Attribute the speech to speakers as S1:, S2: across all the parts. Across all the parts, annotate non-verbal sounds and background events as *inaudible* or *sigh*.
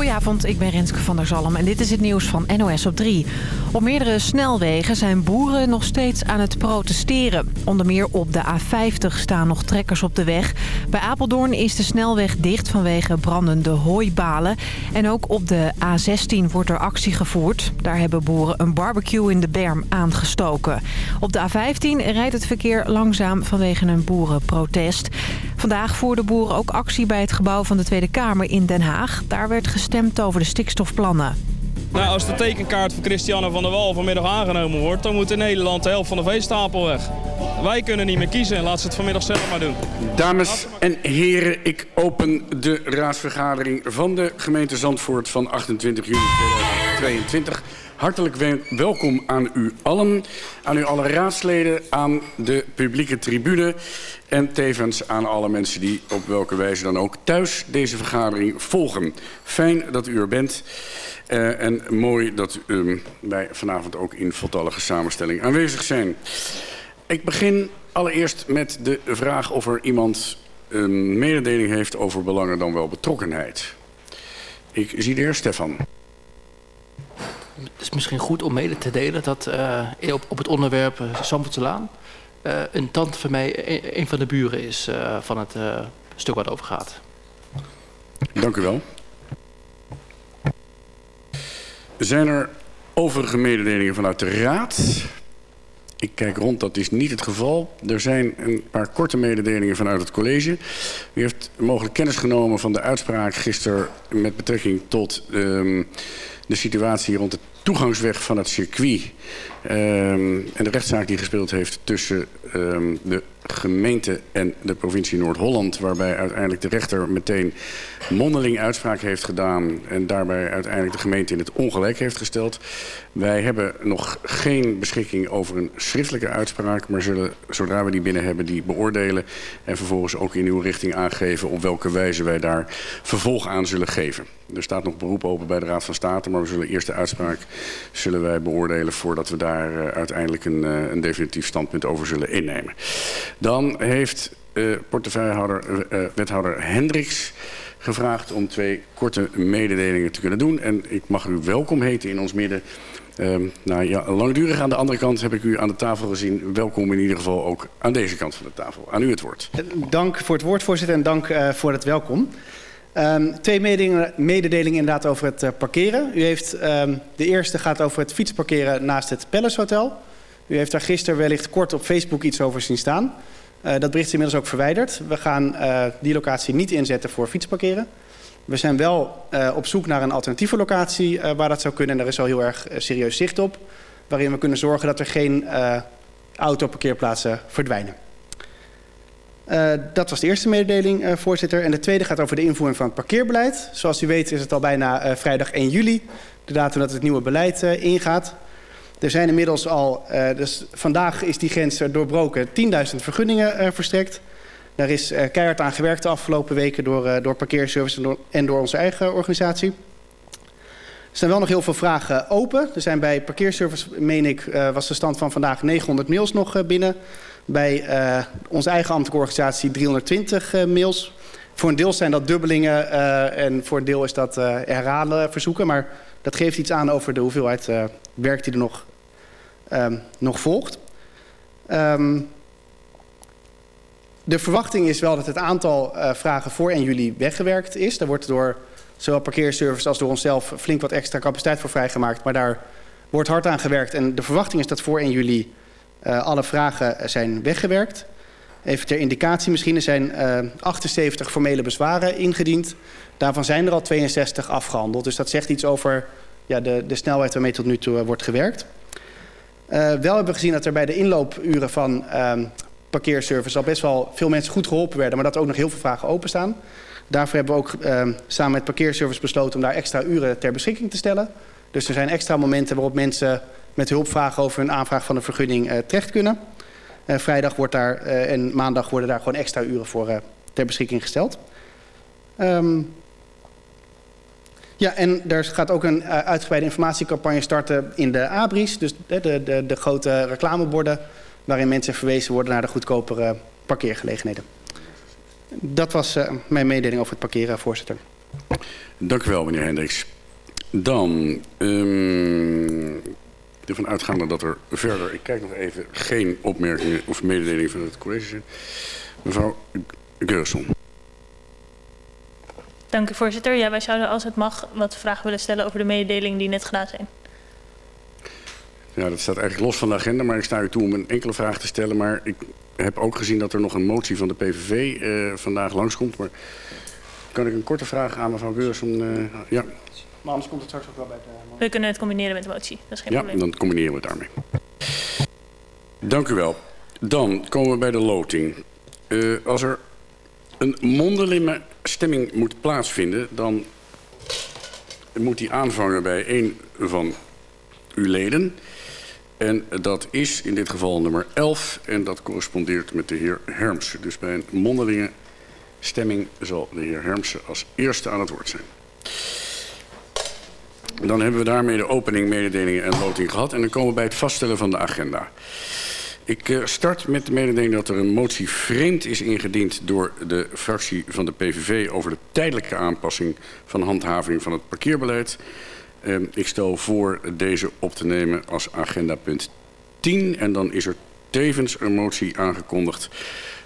S1: Goedenavond, ik ben Renske van der Zalm en dit is het nieuws van NOS op 3. Op meerdere snelwegen zijn boeren nog steeds aan het protesteren. Onder meer op de A50 staan nog trekkers op de weg. Bij Apeldoorn is de snelweg dicht vanwege brandende hooibalen. En ook op de A16 wordt er actie gevoerd. Daar hebben boeren een barbecue in de berm aangestoken. Op de A15 rijdt het verkeer langzaam vanwege een boerenprotest. Vandaag voerden boeren ook actie bij het gebouw van de Tweede Kamer in Den Haag. Daar werd gestemd over de stikstofplannen.
S2: Nou, als de tekenkaart van Christiane van der Wal vanmiddag aangenomen wordt... dan moet in Nederland de helft van de veestapel weg. Wij kunnen niet meer kiezen. Laat ze het vanmiddag zelf maar doen.
S3: Dames en heren, ik open de raadsvergadering van de gemeente Zandvoort van 28 juni 2022. Hartelijk welkom aan u allen, aan u alle raadsleden, aan de publieke tribune... en tevens aan alle mensen die op welke wijze dan ook thuis deze vergadering volgen. Fijn dat u er bent uh, en mooi dat um, wij vanavond ook in voltallige samenstelling aanwezig zijn. Ik begin allereerst met de vraag of er iemand een mededeling heeft over belangen dan wel betrokkenheid. Ik zie de heer Stefan.
S4: Het is misschien goed om mede te delen dat uh, op, op het onderwerp uh, Zandvoortselaan... Uh, een tante van mij een, van de buren is van het stuk waar het over gaat.
S3: Dank u wel. Zijn er overige mededelingen vanuit de Raad? Ik kijk rond, dat is niet het geval. Er zijn een paar korte mededelingen vanuit het college. U heeft mogelijk kennis genomen van de uitspraak gisteren... met betrekking tot um, de situatie rond de toegangsweg van het circuit... Um, en de rechtszaak die gespeeld heeft tussen um, de gemeente en de provincie Noord-Holland... waarbij uiteindelijk de rechter meteen mondeling uitspraak heeft gedaan... en daarbij uiteindelijk de gemeente in het ongelijk heeft gesteld. Wij hebben nog geen beschikking over een schriftelijke uitspraak... maar zullen, zodra we die binnen hebben, die beoordelen... en vervolgens ook in uw richting aangeven op welke wijze wij daar vervolg aan zullen geven. Er staat nog beroep open bij de Raad van State... maar we zullen eerst de uitspraak zullen wij beoordelen voordat we daar uh, uiteindelijk een, uh, een definitief standpunt over zullen innemen. Dan heeft uh, portefeuillehouder, wethouder Hendricks gevraagd om twee korte mededelingen te kunnen doen. En ik mag u welkom heten in ons midden. Um, nou ja, langdurig aan de andere kant heb ik u aan de tafel gezien. Welkom in ieder geval ook aan deze kant van de tafel. Aan u het woord.
S5: Dank voor het woord, voorzitter, en dank voor het welkom. Um, twee mededelingen, inderdaad over het uh, parkeren. U heeft, um, de eerste gaat over het fietsparkeren naast het Palace Hotel. U heeft daar gisteren wellicht kort op Facebook iets over zien staan. Uh, dat bericht is inmiddels ook verwijderd. We gaan uh, die locatie niet inzetten voor fietsparkeren. We zijn wel op zoek naar een alternatieve locatie waar dat zou kunnen. En daar is al heel erg serieus zicht op. Waarin we kunnen zorgen dat er geen autoparkeerplaatsen verdwijnen. Uh, dat was de eerste mededeling, uh, voorzitter. En de tweede gaat over de invoering van het parkeerbeleid. Zoals u weet is het al bijna uh, vrijdag 1 juli, de datum dat het nieuwe beleid ingaat. Er zijn inmiddels al, dus vandaag is die grens doorbroken, 10.000 vergunningen verstrekt. Daar is keihard aan gewerkt de afgelopen weken door, door parkeerservice en door, onze eigen organisatie. Er zijn wel nog heel veel vragen open. Er zijn bij parkeerservice, meen ik, was de stand van vandaag 900 mails nog binnen. Bij uh, onze eigen ambtelijke organisatie 320 uh, mails. Voor een deel zijn dat dubbelingen uh, en voor een deel is dat herhalen verzoeken. Maar dat geeft iets aan over de hoeveelheid werk die er nog, um, nog volgt. Um, de verwachting is wel dat het aantal vragen voor 1 juli weggewerkt is. Daar wordt door zowel parkeerservice als door onszelf flink wat extra capaciteit voor vrijgemaakt. Maar daar wordt hard aan gewerkt. En de verwachting is dat voor 1 juli alle vragen zijn weggewerkt. Even ter indicatie misschien, er zijn uh, 78 formele bezwaren ingediend. Daarvan zijn er al 62 afgehandeld. Dus dat zegt iets over ja, de, de snelheid waarmee tot nu toe uh, wordt gewerkt. Wel hebben we gezien dat er bij de inloopuren van uh, parkeerservice al best wel veel mensen goed geholpen werden, maar dat er ook nog heel veel vragen openstaan. Daarvoor hebben we ook uh, samen met parkeerservice besloten om daar extra uren ter beschikking te stellen. Dus er zijn extra momenten waarop mensen met hulp vragen over hun aanvraag van een vergunning uh, terecht kunnen. Uh, vrijdag wordt daar uh, en maandag worden daar gewoon extra uren voor ter beschikking gesteld. Um, ja, en er gaat ook een uitgebreide informatiecampagne starten in de ABRI's. Dus de, de, de, grote reclameborden waarin mensen verwezen worden naar de goedkopere parkeergelegenheden. Dat was mijn mededeling over het parkeren, voorzitter.
S3: Dank u wel, meneer Hendricks. Dan, um, ervan uitgaande dat er verder, ik kijk nog even, geen opmerkingen of mededelingen van het college zijn. Mevrouw Geurson.
S6: Dank u, voorzitter. Ja, wij zouden, als het mag, wat vragen willen stellen over de mededelingen die net gedaan zijn.
S3: Ja, dat staat eigenlijk los van de agenda, maar ik sta u toe om een enkele vraag te stellen. Maar ik heb ook gezien dat er nog een motie van de PVV uh, vandaag langskomt. Maar kan ik een korte vraag aan mevrouw Geurson? Uh, ja.
S5: Maar anders komt het straks ook wel bij de...
S6: We kunnen het combineren met de motie, dat is geen
S3: ja,
S6: probleem.
S3: dan combineren we het daarmee. Dank u wel. Dan komen we bij de loting. Uh, als er een mondelinge stemming moet plaatsvinden... dan moet die aanvangen bij een van uw leden. En dat is in dit geval nummer 11 en dat correspondeert met de heer Hermsen. Dus bij een mondelinge stemming zal de heer Hermsen als eerste aan het woord zijn. Dan hebben we daarmee de opening, mededelingen en loting gehad. En dan komen we bij het vaststellen van de agenda. Ik uh, start met de mededeling dat er een motie vreemd is ingediend door de fractie van de PVV over de tijdelijke aanpassing van handhaving van het parkeerbeleid. Uh, ik stel voor deze op te nemen als agenda punt 10. En dan is er tevens een motie aangekondigd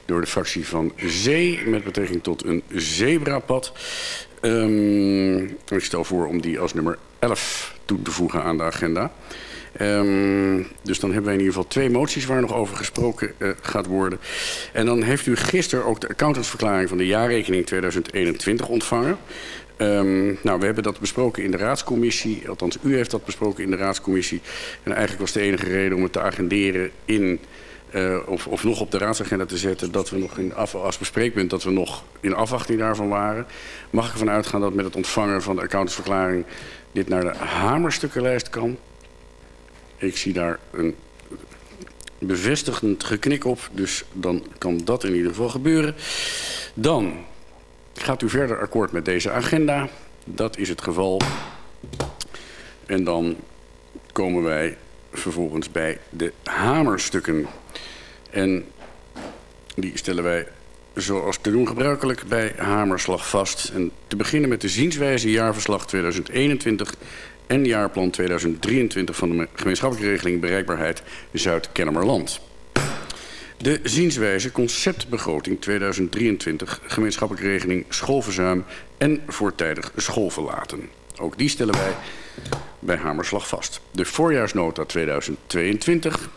S3: door de fractie van Zee met betrekking tot een zebrapad. Um, ik stel voor om die als nummer 11 toe te voegen aan de agenda. Um, dus dan hebben wij in ieder geval twee moties waar nog over gesproken uh, gaat worden. En dan heeft u gisteren ook de accountantsverklaring van de jaarrekening 2021 ontvangen. Um, nou, we hebben dat besproken in de raadscommissie. Althans, u heeft dat besproken in de raadscommissie. En eigenlijk was de enige reden om het te agenderen in... Uh, of, of nog op de raadsagenda te zetten... dat we nog in af, als bespreekpunt dat we nog in afwachting daarvan waren. Mag ik ervan uitgaan dat met het ontvangen van de accountantsverklaring... dit naar de hamerstukkenlijst kan? Ik zie daar een bevestigend geknik op. Dus dan kan dat in ieder geval gebeuren. Dan gaat u verder akkoord met deze agenda. Dat is het geval. En dan komen wij vervolgens bij de hamerstukken. En die stellen wij zoals te doen gebruikelijk bij hamerslag vast. En te beginnen met de zienswijze jaarverslag 2021 en jaarplan 2023 van de gemeenschappelijke regeling bereikbaarheid Zuid-Kennemerland. De zienswijze conceptbegroting 2023 gemeenschappelijke regeling schoolverzuim en voortijdig schoolverlaten. Ook die stellen wij bij Hamerslag vast. De voorjaarsnota 2022,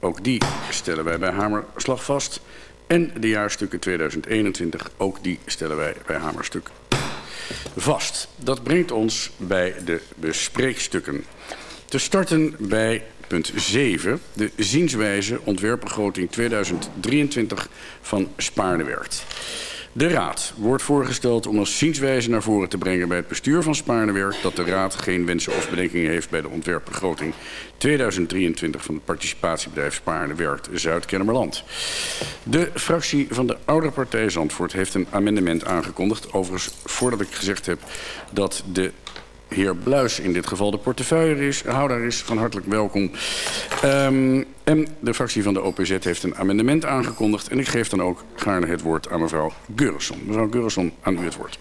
S3: ook die stellen wij bij Hamerslag vast. En de jaarstukken 2021, ook die stellen wij bij Hamerstuk vast. Dat brengt ons bij de bespreekstukken. Te starten bij punt 7, de zienswijze ontwerpbegroting 2023 van Spaarnewerkt. De Raad wordt voorgesteld om als zienswijze naar voren te brengen bij het bestuur van Spaarnewerk dat de Raad geen wensen of bedenkingen heeft bij de ontwerpbegroting 2023 van het participatiebedrijf Spaarnewerk Zuid-Kennemerland. De fractie van de Oude Partij Zandvoort heeft een amendement aangekondigd. Overigens, voordat ik gezegd heb dat de heer Bluis in dit geval de portefeuille is, houder is, van hartelijk welkom. Um, en de fractie van de OPZ heeft een amendement aangekondigd. En ik geef dan ook gaarne het woord aan mevrouw Geurisson. Mevrouw Geurisson, aan u het woord.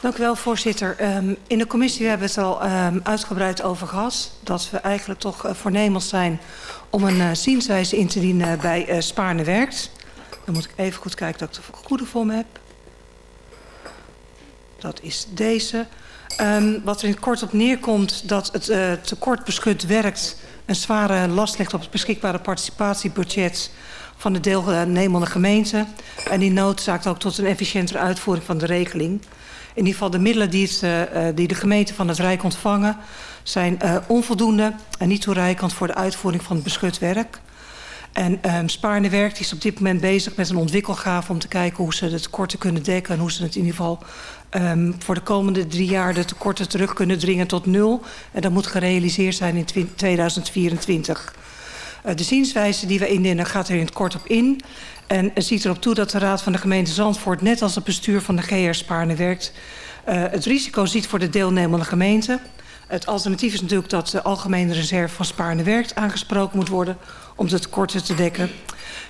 S7: Dank u wel, voorzitter. Um, in de commissie hebben we het al um, uitgebreid over gehad. Dat we eigenlijk toch uh, voornemens zijn om een uh, zienswijze in te dienen bij uh, Spaarne Werkt. Dan moet ik even goed kijken dat ik de goede voor heb. Dat is deze. Um, wat er in het kort op neerkomt dat het uh, tekort beschut werkt... een zware last legt op het beschikbare participatiebudget van de deelnemende gemeente. En die noodzaakt ook tot een efficiëntere uitvoering van de regeling. In ieder geval de middelen die, het, uh, die de gemeente van het Rijk ontvangen... zijn uh, onvoldoende en niet toereikend voor de uitvoering van het beschut werk. En um, Spaarne Werkt is op dit moment bezig met een ontwikkelgave... om te kijken hoe ze de tekorten kunnen dekken... en hoe ze het in ieder geval um, voor de komende drie jaar de tekorten terug kunnen dringen tot nul. En dat moet gerealiseerd zijn in 2024. Uh, de zienswijze die we indienen gaat er in het kort op in. En ziet erop toe dat de Raad van de gemeente Zandvoort... net als het bestuur van de GR Spaarne Werkt... Uh, het risico ziet voor de deelnemende gemeente... Het alternatief is natuurlijk dat de algemene reserve van Spaarne Werkt aangesproken moet worden om de tekorten te dekken.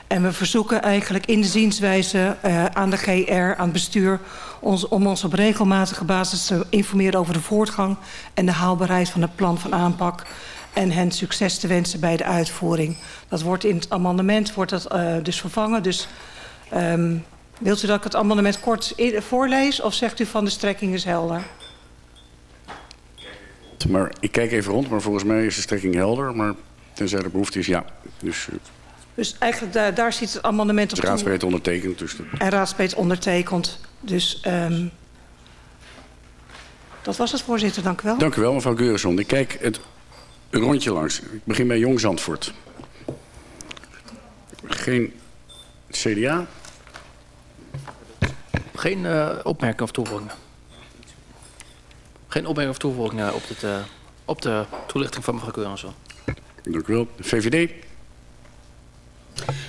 S7: En we verzoeken eigenlijk in de zienswijze uh, aan de GR, aan het bestuur... Ons, om ons op regelmatige basis te informeren over de voortgang... en de haalbaarheid van het plan van aanpak... en hen succes te wensen bij de uitvoering. Dat wordt in het amendement wordt dat, uh, dus vervangen. Dus um, wilt u dat ik het amendement kort voorlees... of zegt u van de strekking is helder?
S3: Maar ik kijk even rond, maar volgens mij is de strekking helder. Maar tenzij er behoefte is, ja. Dus, uh,
S7: dus eigenlijk daar, daar ziet het amendement op
S3: toe. Raadsbreed ondertekend. Dus de...
S7: En raadsbreed ondertekend. Dus um, dat was het, voorzitter. Dank u wel.
S3: Dank u wel, mevrouw Geurson. Ik kijk het rondje langs. Ik begin bij Jong Zandvoort. Geen CDA?
S4: Geen uh, opmerking of toevoegingen. Geen opmerking of toevoegingen op, dit, uh, op de toelichting van mevrouw Keurenson.
S3: Dank u wel. VVD?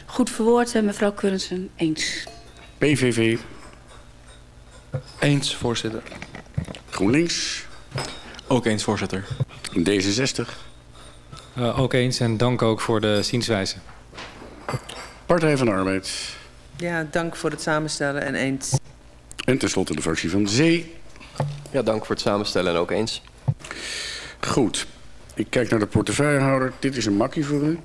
S8: Goed verwoord, mevrouw Keurenson. Eens.
S3: PVV?
S9: Eens, voorzitter.
S3: GroenLinks?
S9: Ook eens, voorzitter.
S3: D66?
S10: Uh, ook eens en dank ook voor de zienswijze.
S3: Partij van de Arbeid?
S11: Ja, dank voor het samenstellen en eens.
S3: En tenslotte de fractie van Zee?
S12: Ja, dank voor het samenstellen en ook eens.
S3: Goed. Ik kijk naar de portefeuillehouder. Dit is een makkie voor u.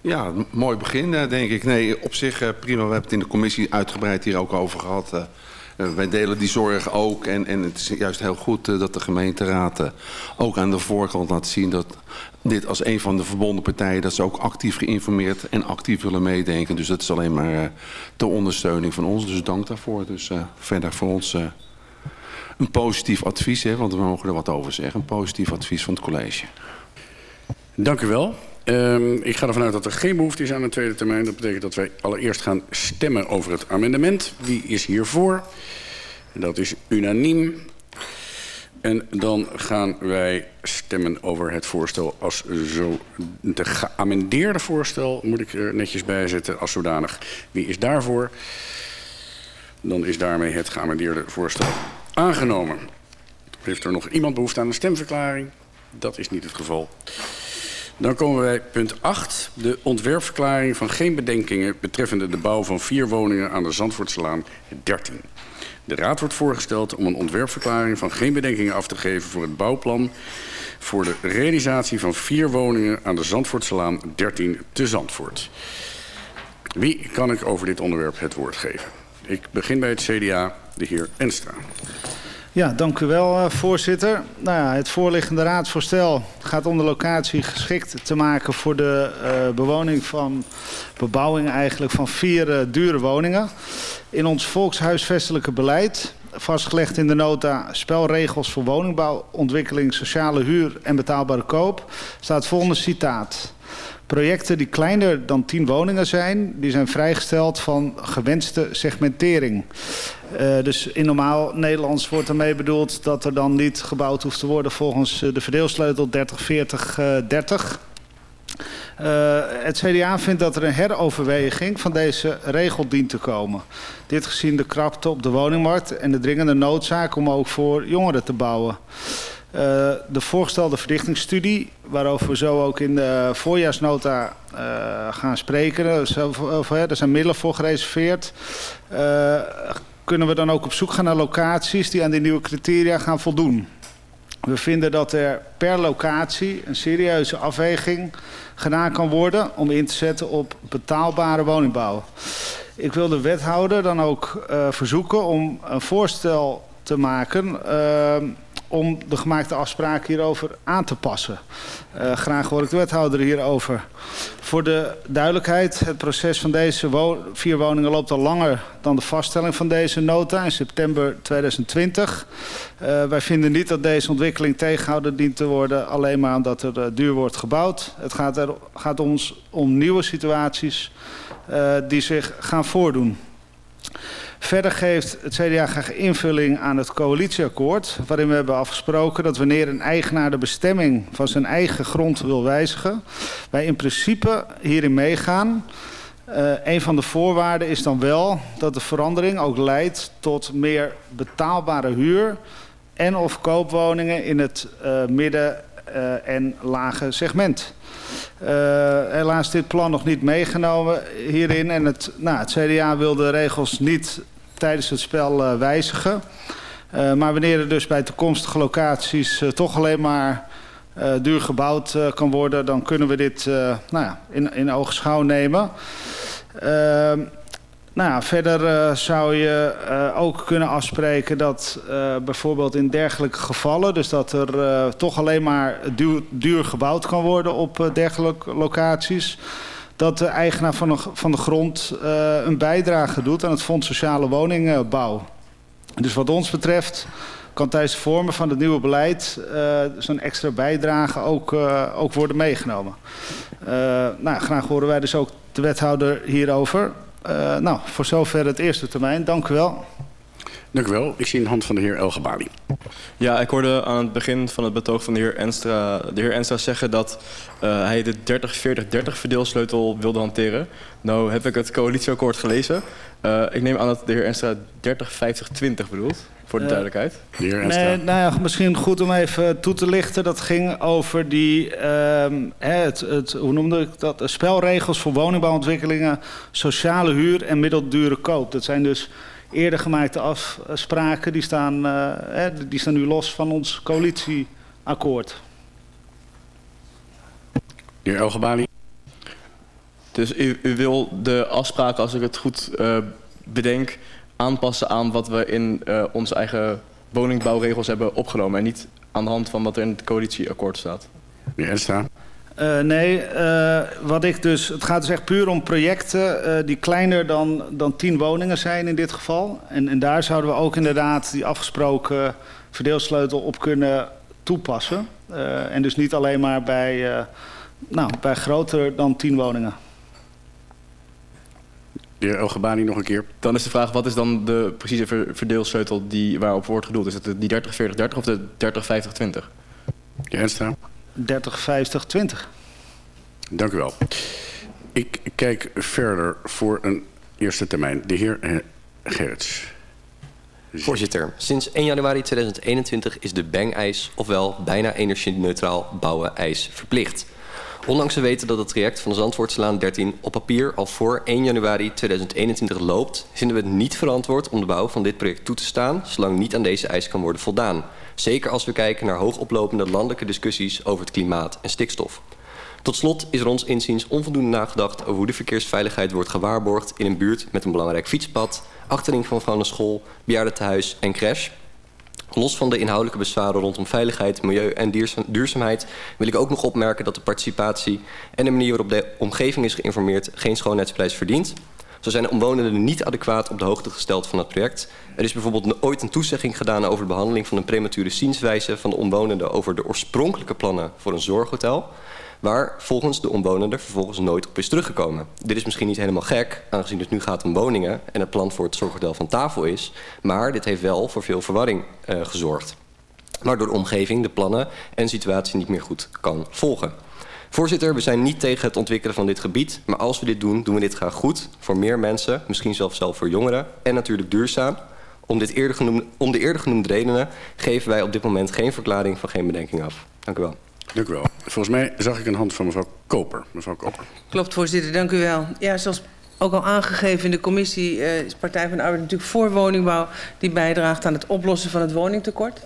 S13: Ja, mooi begin denk ik. Nee, op zich prima. We hebben het in de commissie uitgebreid hier ook over gehad. Uh, wij delen die zorg ook. En, en het is juist heel goed dat de gemeenteraad ook aan de voorkant laat zien... dat dit als een van de verbonden partijen... dat ze ook actief geïnformeerd en actief willen meedenken. Dus dat is alleen maar ter ondersteuning van ons. Dus dank daarvoor. Dus verder voor ons een positief advies. Hè, want we mogen er wat over zeggen. Een positief advies van het college.
S3: Dank u wel. Um, ik ga ervan uit dat er geen behoefte is aan een tweede termijn. Dat betekent dat wij allereerst gaan stemmen over het amendement. Wie is hiervoor? Dat is unaniem. En dan gaan wij stemmen over het voorstel als zo... De geamendeerde voorstel moet ik er netjes bij zetten als zodanig. Wie is daarvoor? Dan is daarmee het geamendeerde voorstel aangenomen. Heeft er nog iemand behoefte aan een stemverklaring? Dat is niet het geval. Dan komen wij punt 8. De ontwerpverklaring van geen bedenkingen betreffende de bouw van vier woningen aan de Zandvoortselaan 13. De Raad wordt voorgesteld om een ontwerpverklaring van geen bedenkingen af te geven voor het bouwplan voor de realisatie van vier woningen aan de Zandvoortselaan 13 te Zandvoort. Wie kan ik over dit onderwerp het woord geven? Ik begin bij het CDA, de heer Enstra.
S14: Ja, dank u wel, uh, voorzitter. Nou het voorliggende raadsvoorstel gaat om de locatie geschikt te maken voor de uh, bewoning van bebouwing eigenlijk van vier uh, dure woningen. In ons volkshuisvestelijke beleid, vastgelegd in de nota spelregels voor woningbouw, ontwikkeling, sociale huur en betaalbare koop, staat volgende citaat. Projecten die kleiner dan 10 woningen zijn, die zijn vrijgesteld van gewenste segmentering. Uh, dus in normaal Nederlands wordt ermee bedoeld dat er dan niet gebouwd hoeft te worden volgens de verdeelsleutel 30-40-30. Uh, het CDA vindt dat er een heroverweging van deze regel dient te komen. Dit gezien de krapte op de woningmarkt en de dringende noodzaak om ook voor jongeren te bouwen. Uh, de voorgestelde verdichtingsstudie, waarover we zo ook in de voorjaarsnota uh, gaan spreken, er zijn middelen voor gereserveerd, uh, kunnen we dan ook op zoek gaan naar locaties die aan die nieuwe criteria gaan voldoen. We vinden dat er per locatie een serieuze afweging gedaan kan worden om in te zetten op betaalbare woningbouw. Ik wil de wethouder dan ook verzoeken om een voorstel te maken om de gemaakte afspraken hierover aan te passen. Uh, graag hoor ik de wethouder hierover. Voor de duidelijkheid, het proces van deze vier woningen loopt al langer dan de vaststelling van deze nota in september 2020. Uh, wij vinden niet dat deze ontwikkeling tegengehouden dient te worden alleen maar omdat er uh, duur wordt gebouwd. Het gaat, er, gaat ons om nieuwe situaties die zich gaan voordoen. Verder geeft het CDA graag invulling aan het coalitieakkoord... waarin we hebben afgesproken dat wanneer een eigenaar de bestemming van zijn eigen grond wil wijzigen... wij in principe hierin meegaan. Uh, een van de voorwaarden is dan wel dat de verandering ook leidt tot meer betaalbare huur... en of koopwoningen in het uh, midden- uh, en lage segment. Uh, helaas dit plan nog niet meegenomen hierin. En het, nou, het CDA wil de regels niet tijdens het spel uh, wijzigen. Uh, maar wanneer er dus bij toekomstige locaties toch alleen maar duur gebouwd kan worden... dan kunnen we dit nou ja, in, in oogschouw nemen. Nou verder uh, zou je uh, ook kunnen afspreken dat uh, bijvoorbeeld in dergelijke gevallen... dus dat er toch alleen maar duur, duur, gebouwd kan worden op dergelijke locaties... dat de eigenaar van de, van de grond een bijdrage doet aan het Fonds Sociale Woningbouw. Dus wat ons betreft kan tijdens het vormen van het nieuwe beleid zo'n extra bijdrage ook, ook worden meegenomen. nou, graag horen wij dus ook de wethouder hierover... Uh, nou, voor zover het eerste termijn. Dank u wel.
S3: Dank u wel. Ik zie een hand van de heer Elgebali.
S9: Ja, ik hoorde aan het begin van het betoog van de heer Enstra, de heer Enstra zeggen dat uh, hij de 30-40-30 verdeelsleutel wilde hanteren. Nou heb ik het coalitieakkoord gelezen. Uh, ik neem aan dat de heer Enstra 30-50-20 bedoelt. Voor de uh, duidelijkheid.
S14: De heer Enstra. Nee, nou ja, misschien goed om even toe te lichten. Dat ging over die, um, het, het, hoe noemde ik dat? Spelregels voor woningbouwontwikkelingen, sociale huur en middeldure koop. Dat zijn dus eerder gemaakte afspraken. Die staan, uh, die staan nu los van ons coalitieakkoord.
S3: De heer Elgebali.
S9: Dus u, u, wil de afspraken, als ik het goed uh, bedenk, aanpassen aan wat we in uh, onze eigen woningbouwregels hebben opgenomen. En niet aan de hand van wat er in het coalitieakkoord staat.
S3: De heer Enstra.
S14: Uh, nee, uh, wat ik dus, het gaat dus echt puur om projecten uh, die kleiner dan, dan 10 woningen zijn in dit geval. En, en daar zouden we ook inderdaad die afgesproken verdeelsleutel op kunnen toepassen. en dus niet alleen maar bij, nou, bij groter dan 10 woningen.
S3: De heer Elgebani nog een keer.
S9: Dan is de vraag, wat is dan de precieze verdeelsleutel die, waarop wordt gedoeld? Is het die 30-40-30 of de 30-50-20?
S3: De heer Enstra.
S14: 30, 50, 20.
S3: Dank u wel. Ik kijk verder voor een eerste termijn. De heer Gerrits.
S12: Voorzitter, sinds 1 januari 2021 is de bang-eis, ofwel bijna energie-neutraal bouwen-eis, verplicht. Ondanks we weten dat het traject van de Zandvoortslaan 13 op papier al voor 1 januari 2021 loopt, vinden we het niet verantwoord om de bouw van dit project toe te staan, zolang niet aan deze eis kan worden voldaan. Zeker als we kijken naar hoogoplopende landelijke discussies over het klimaat en stikstof. Tot slot is er ons inziens onvoldoende nagedacht over hoe de verkeersveiligheid wordt gewaarborgd in een buurt met een belangrijk fietspad, achterin van een school, bejaardentehuis en crash. Los van de inhoudelijke bezwaren rondom veiligheid, milieu en duurzaamheid wil ik ook nog opmerken dat de participatie en de manier waarop de omgeving is geïnformeerd geen schoonheidsprijs verdient. Zo zijn de omwonenden niet adequaat op de hoogte gesteld van het project. Er is bijvoorbeeld ooit een toezegging gedaan over de behandeling van een premature zienswijze van de omwonenden over de oorspronkelijke plannen voor een zorghotel. Waar volgens de omwonenden vervolgens nooit op is teruggekomen. Dit is misschien niet helemaal gek, aangezien het nu gaat om woningen en het plan voor het zorghotel van tafel is. Maar dit heeft wel voor veel verwarring uh, gezorgd. Waardoor de omgeving de plannen en situatie niet meer goed kan volgen. Voorzitter, we zijn niet tegen het ontwikkelen van dit gebied. Maar als we dit doen, doen we dit graag goed. Voor meer mensen, misschien zelfs zelf voor jongeren. En natuurlijk duurzaam. Om, dit eerder genoemde, om de eerder genoemde redenen geven wij op dit moment geen verklaring van geen bedenking af. Dank u wel.
S3: Dank u wel. Volgens mij zag ik een hand van mevrouw Koper. Mevrouw Koper.
S11: Klopt, voorzitter. Dank u wel. Ja, zoals ook al aangegeven in de commissie uh, is Partij van de Arbeid natuurlijk voor woningbouw die bijdraagt aan het oplossen van het woningtekort.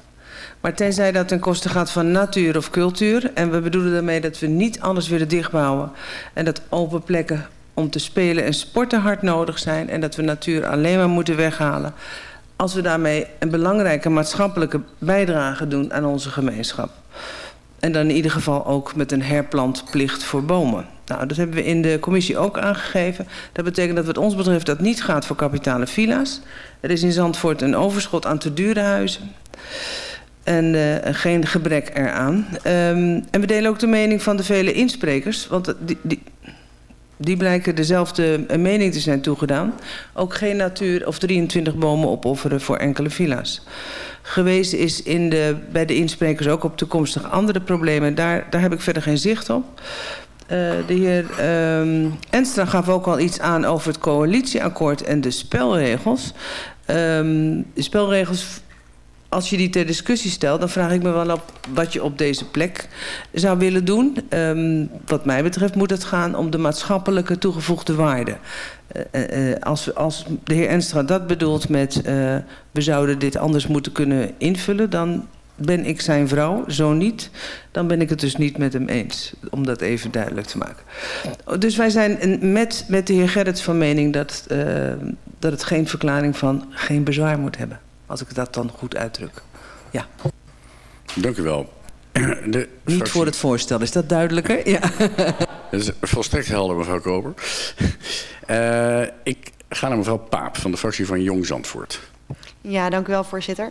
S11: Maar tenzij dat ten koste gaat van natuur of cultuur. En we bedoelen daarmee dat we niet alles willen dichtbouwen. En dat open plekken om te spelen en sporten hard nodig zijn. En dat we natuur alleen maar moeten weghalen. Als we daarmee een belangrijke maatschappelijke bijdrage doen aan onze gemeenschap. En dan in ieder geval ook met een herplantplicht voor bomen. Nou, dat hebben we in de commissie ook aangegeven. Dat betekent dat wat ons betreft dat niet gaat voor kapitale villa's. Er is in Zandvoort een overschot aan te dure huizen en uh, geen gebrek eraan. Um, en we delen ook de mening van de vele insprekers, want die, die, die blijken dezelfde mening te zijn toegedaan. Ook geen natuur of 23 bomen opofferen voor enkele villa's. Gewezen is in de, bij de insprekers ook op toekomstige andere problemen. Daar, daar heb ik verder geen zicht op. Uh, de heer um, Enstra gaf ook al iets aan over het coalitieakkoord en de spelregels. Um, spelregels als je die ter discussie stelt, dan vraag ik me wel op wat je op deze plek zou willen doen. Um, wat mij betreft moet het gaan om de maatschappelijke toegevoegde waarde. Uh, uh, als, als de heer Enstra dat bedoelt met uh, we zouden dit anders moeten kunnen invullen, dan ben ik zijn vrouw. Zo niet, dan ben ik het dus niet met hem eens. Om dat even duidelijk te maken. Dus wij zijn met, met de heer Gerrits van mening dat, dat het geen verklaring van geen bezwaar moet hebben. Als ik dat dan goed uitdruk. Ja.
S3: Dank u wel.
S11: De Niet fractie... voor het voorstel, is dat duidelijker? Ja. *laughs*
S3: Dat is volstrekt helder, mevrouw Koper. Uh, ik ga naar mevrouw Paap van de fractie van Jong Zandvoort.
S15: Ja, dank u wel, voorzitter.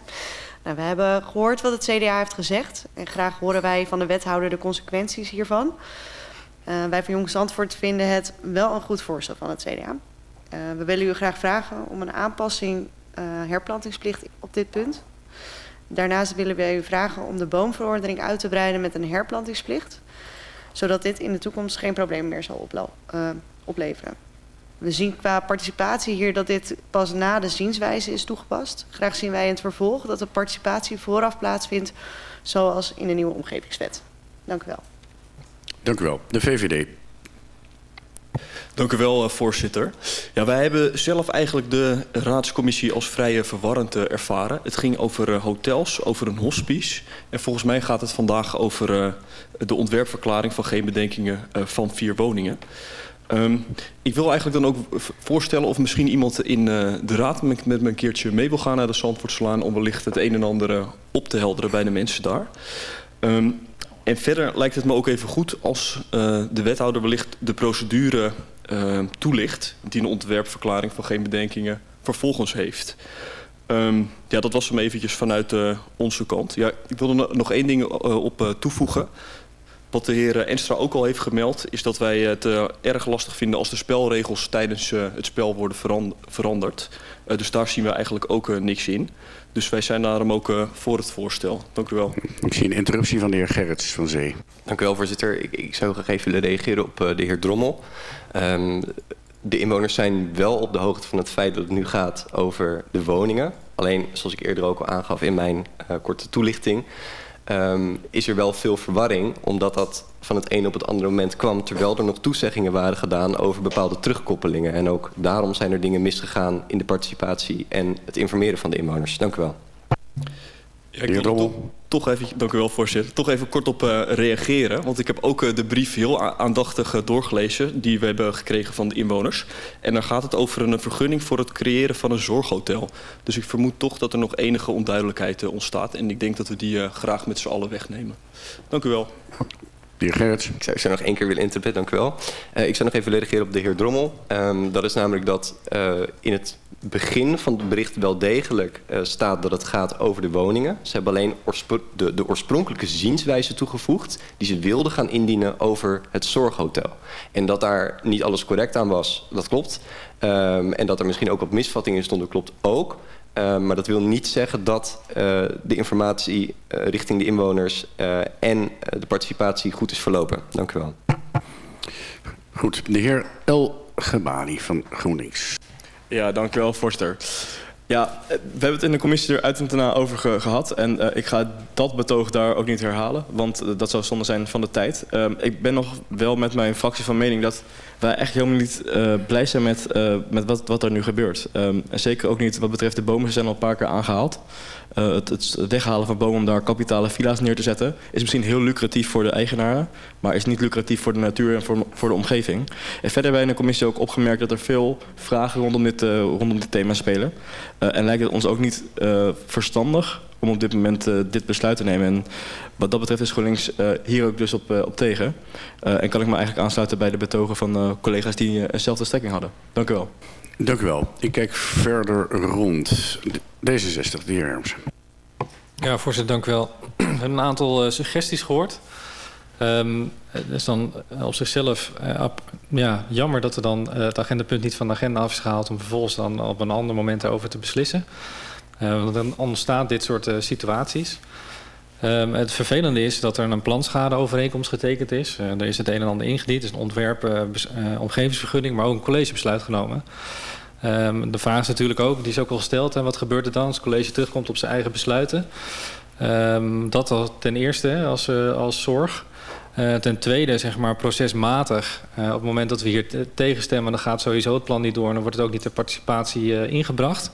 S15: Nou, we hebben gehoord wat het CDA heeft gezegd. En graag horen wij van de wethouder de consequenties hiervan. Uh, wij van Jong Zandvoort vinden het wel een goed voorstel van het CDA. Uh, we willen u graag vragen om een aanpassing herplantingsplicht op dit punt. Daarnaast willen wij u vragen om de boomverordening uit te breiden met een herplantingsplicht. Zodat dit in de toekomst geen probleem meer zal uh, opleveren. We zien qua participatie hier dat dit pas na de zienswijze is toegepast. Graag zien wij in het vervolg dat de participatie vooraf plaatsvindt, zoals in de nieuwe omgevingswet. Dank u wel.
S3: Dank u wel. De VVD.
S16: Dank u wel, voorzitter. Ja, wij hebben zelf eigenlijk de raadscommissie als vrij verwarrend ervaren. Het ging over hotels, over een hospice. En volgens mij gaat het vandaag over de ontwerpverklaring van geen bedenkingen van vier woningen. Um, ik wil eigenlijk dan ook voorstellen of misschien iemand in uh, de raad met, met me een keertje mee wil gaan naar de Zandvoortslaan om wellicht het een en ander op te helderen bij de mensen daar. Um, en verder lijkt het me ook even goed als uh, de wethouder wellicht de procedure toelicht die een ontwerpverklaring van geen bedenkingen vervolgens heeft. Um, ja, dat was hem eventjes vanuit onze kant. Ja, ik wilde nog één ding op toevoegen. Wat de heer Enstra ook al heeft gemeld... is dat wij het uh, erg lastig vinden als de spelregels tijdens uh, het spel worden veranderd. Uh, dus daar zien we eigenlijk ook niks in. Dus wij zijn daarom ook voor het voorstel. Dank u wel.
S3: Ik zie een interruptie van de heer Gerrits van Zee.
S12: Dank u wel, voorzitter. Ik, ik zou graag even willen reageren op de heer Drommel. Um, de inwoners zijn wel op de hoogte van het feit dat het nu gaat over de woningen. Alleen, zoals ik eerder ook al aangaf in mijn korte toelichting... Um, is er wel veel verwarring, omdat dat van het een op het andere moment kwam... terwijl er nog toezeggingen waren gedaan over bepaalde terugkoppelingen. En ook daarom zijn er dingen misgegaan in de participatie en het informeren van de inwoners. Dank u wel.
S16: Ja, ik wil toch, even, dank u wel voorzitter, toch even kort op uh, reageren. Want ik heb ook uh, de brief heel aandachtig uh, doorgelezen die we hebben gekregen van de inwoners. En dan gaat het over een vergunning voor het creëren van een zorghotel. Dus ik vermoed toch dat er nog enige onduidelijkheid ontstaat. En ik denk dat we die graag met z'n allen wegnemen. Dank u wel.
S12: Ik zou, nog één keer willen interpreteren, dank u wel. Uh, ik zou nog even reageren op de heer Drommel. Um, dat is namelijk dat uh, in het begin van het bericht wel degelijk uh, staat dat het gaat over de woningen. Ze hebben alleen de, de oorspronkelijke zienswijze toegevoegd... die ze wilden gaan indienen over het zorghotel. En dat daar niet alles correct aan was, dat klopt. Um, en dat er misschien ook wat misvattingen stonden, klopt ook... Uh, maar dat wil niet zeggen dat uh, de informatie uh, richting de inwoners en de participatie goed is verlopen. Dank u wel.
S3: Goed, de heer El Gebali van GroenLinks.
S9: Ja, dank u wel, voorzitter. Ja, we hebben het in de commissie er uit en daarna over ge gehad. En uh, ik ga dat betoog daar ook niet herhalen. Want uh, dat zou zonde zijn van de tijd. Uh, ik ben nog wel met mijn fractie van mening dat wij echt helemaal niet uh, blij zijn met, uh, met wat, wat er nu gebeurt. Um, en zeker ook niet wat betreft de bomen. Ze zijn al een paar keer aangehaald. Uh, het, het, weghalen van bomen om daar kapitale villa's neer te zetten... is misschien heel lucratief voor de eigenaren... maar is niet lucratief voor de natuur en voor, de omgeving. En verder hebben wij in de commissie ook opgemerkt... dat er veel vragen rondom dit, uh, rondom dit thema spelen. Uh, en lijkt het ons ook niet verstandig om op dit moment dit besluit te nemen. En wat dat betreft is GroenLinks hier ook dus op, op tegen. en kan ik me eigenlijk aansluiten bij de betogen van collega's die eenzelfde stekking hadden. Dank u wel.
S3: Dank u wel. Ik kijk verder rond. D66, de heer Hermsen.
S10: Ja, voorzitter, dank u wel. *clears throat* We hebben een aantal suggesties gehoord. Um, het is dan op zichzelf uh, ja, jammer dat er dan het agendapunt niet van de agenda af is gehaald... om vervolgens dan op een ander moment over te beslissen. Want dan ontstaat dit soort situaties. Um, het vervelende is dat er een planschadeovereenkomst getekend is. Uh, er is het een en ander ingediend. Is een ontwerp, omgevingsvergunning, maar ook een collegebesluit genomen. Um, de vraag is natuurlijk ook, die is ook al gesteld... en wat gebeurt er dan als het college terugkomt op zijn eigen besluiten? Um, dat al ten eerste als, als zorg... Ten tweede, zeg maar, procesmatig. Op het moment dat we hier tegenstemmen, dan gaat sowieso het plan niet door. En dan wordt het ook niet ter participatie ingebracht.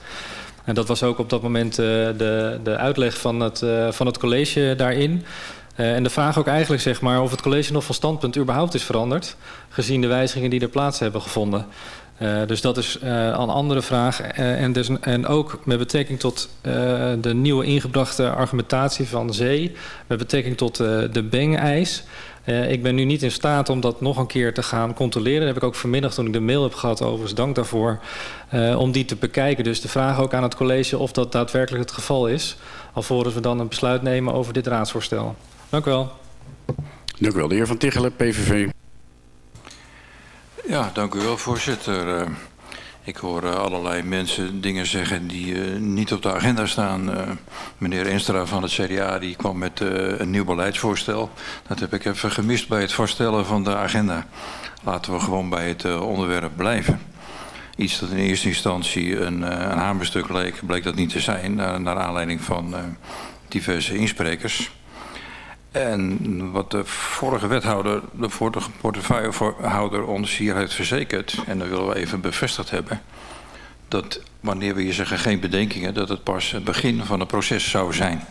S10: En dat was ook op dat moment de, de uitleg van het, van het college daarin. en de vraag ook eigenlijk, zeg maar, of het college nog van standpunt überhaupt is veranderd. Gezien de wijzigingen die er plaats hebben gevonden. Dus dat is uh, een andere vraag. En, dus, en ook met betrekking tot de nieuwe ingebrachte argumentatie van Zee. Met betrekking tot de Beng-eis. Ik ben nu niet in staat om dat nog een keer te gaan controleren. Dat heb ik ook vanmiddag toen ik de mail heb gehad, overigens dank daarvoor. om die te bekijken. Dus de vraag ook aan het college of dat daadwerkelijk het geval is. Alvorens we dan een besluit nemen over dit raadsvoorstel. Dank u wel.
S3: Dank u wel. De heer Van Tichelen, PVV.
S17: Ja, dank u wel, voorzitter. Ik hoor uh, allerlei mensen dingen zeggen die uh, niet op de agenda staan. meneer Enstra van het CDA die kwam met een nieuw beleidsvoorstel. Dat heb ik even gemist bij het voorstellen van de agenda. Laten we gewoon bij het onderwerp blijven. Iets dat in eerste instantie een, een hamerstuk leek, bleek dat niet te zijn. naar aanleiding van diverse insprekers. En wat de vorige wethouder, de vorige portefeuillehouder ons hier heeft verzekerd... en dat willen we even bevestigd hebben... dat wanneer we hier zeggen geen bedenkingen... dat het pas het begin van een proces zou zijn.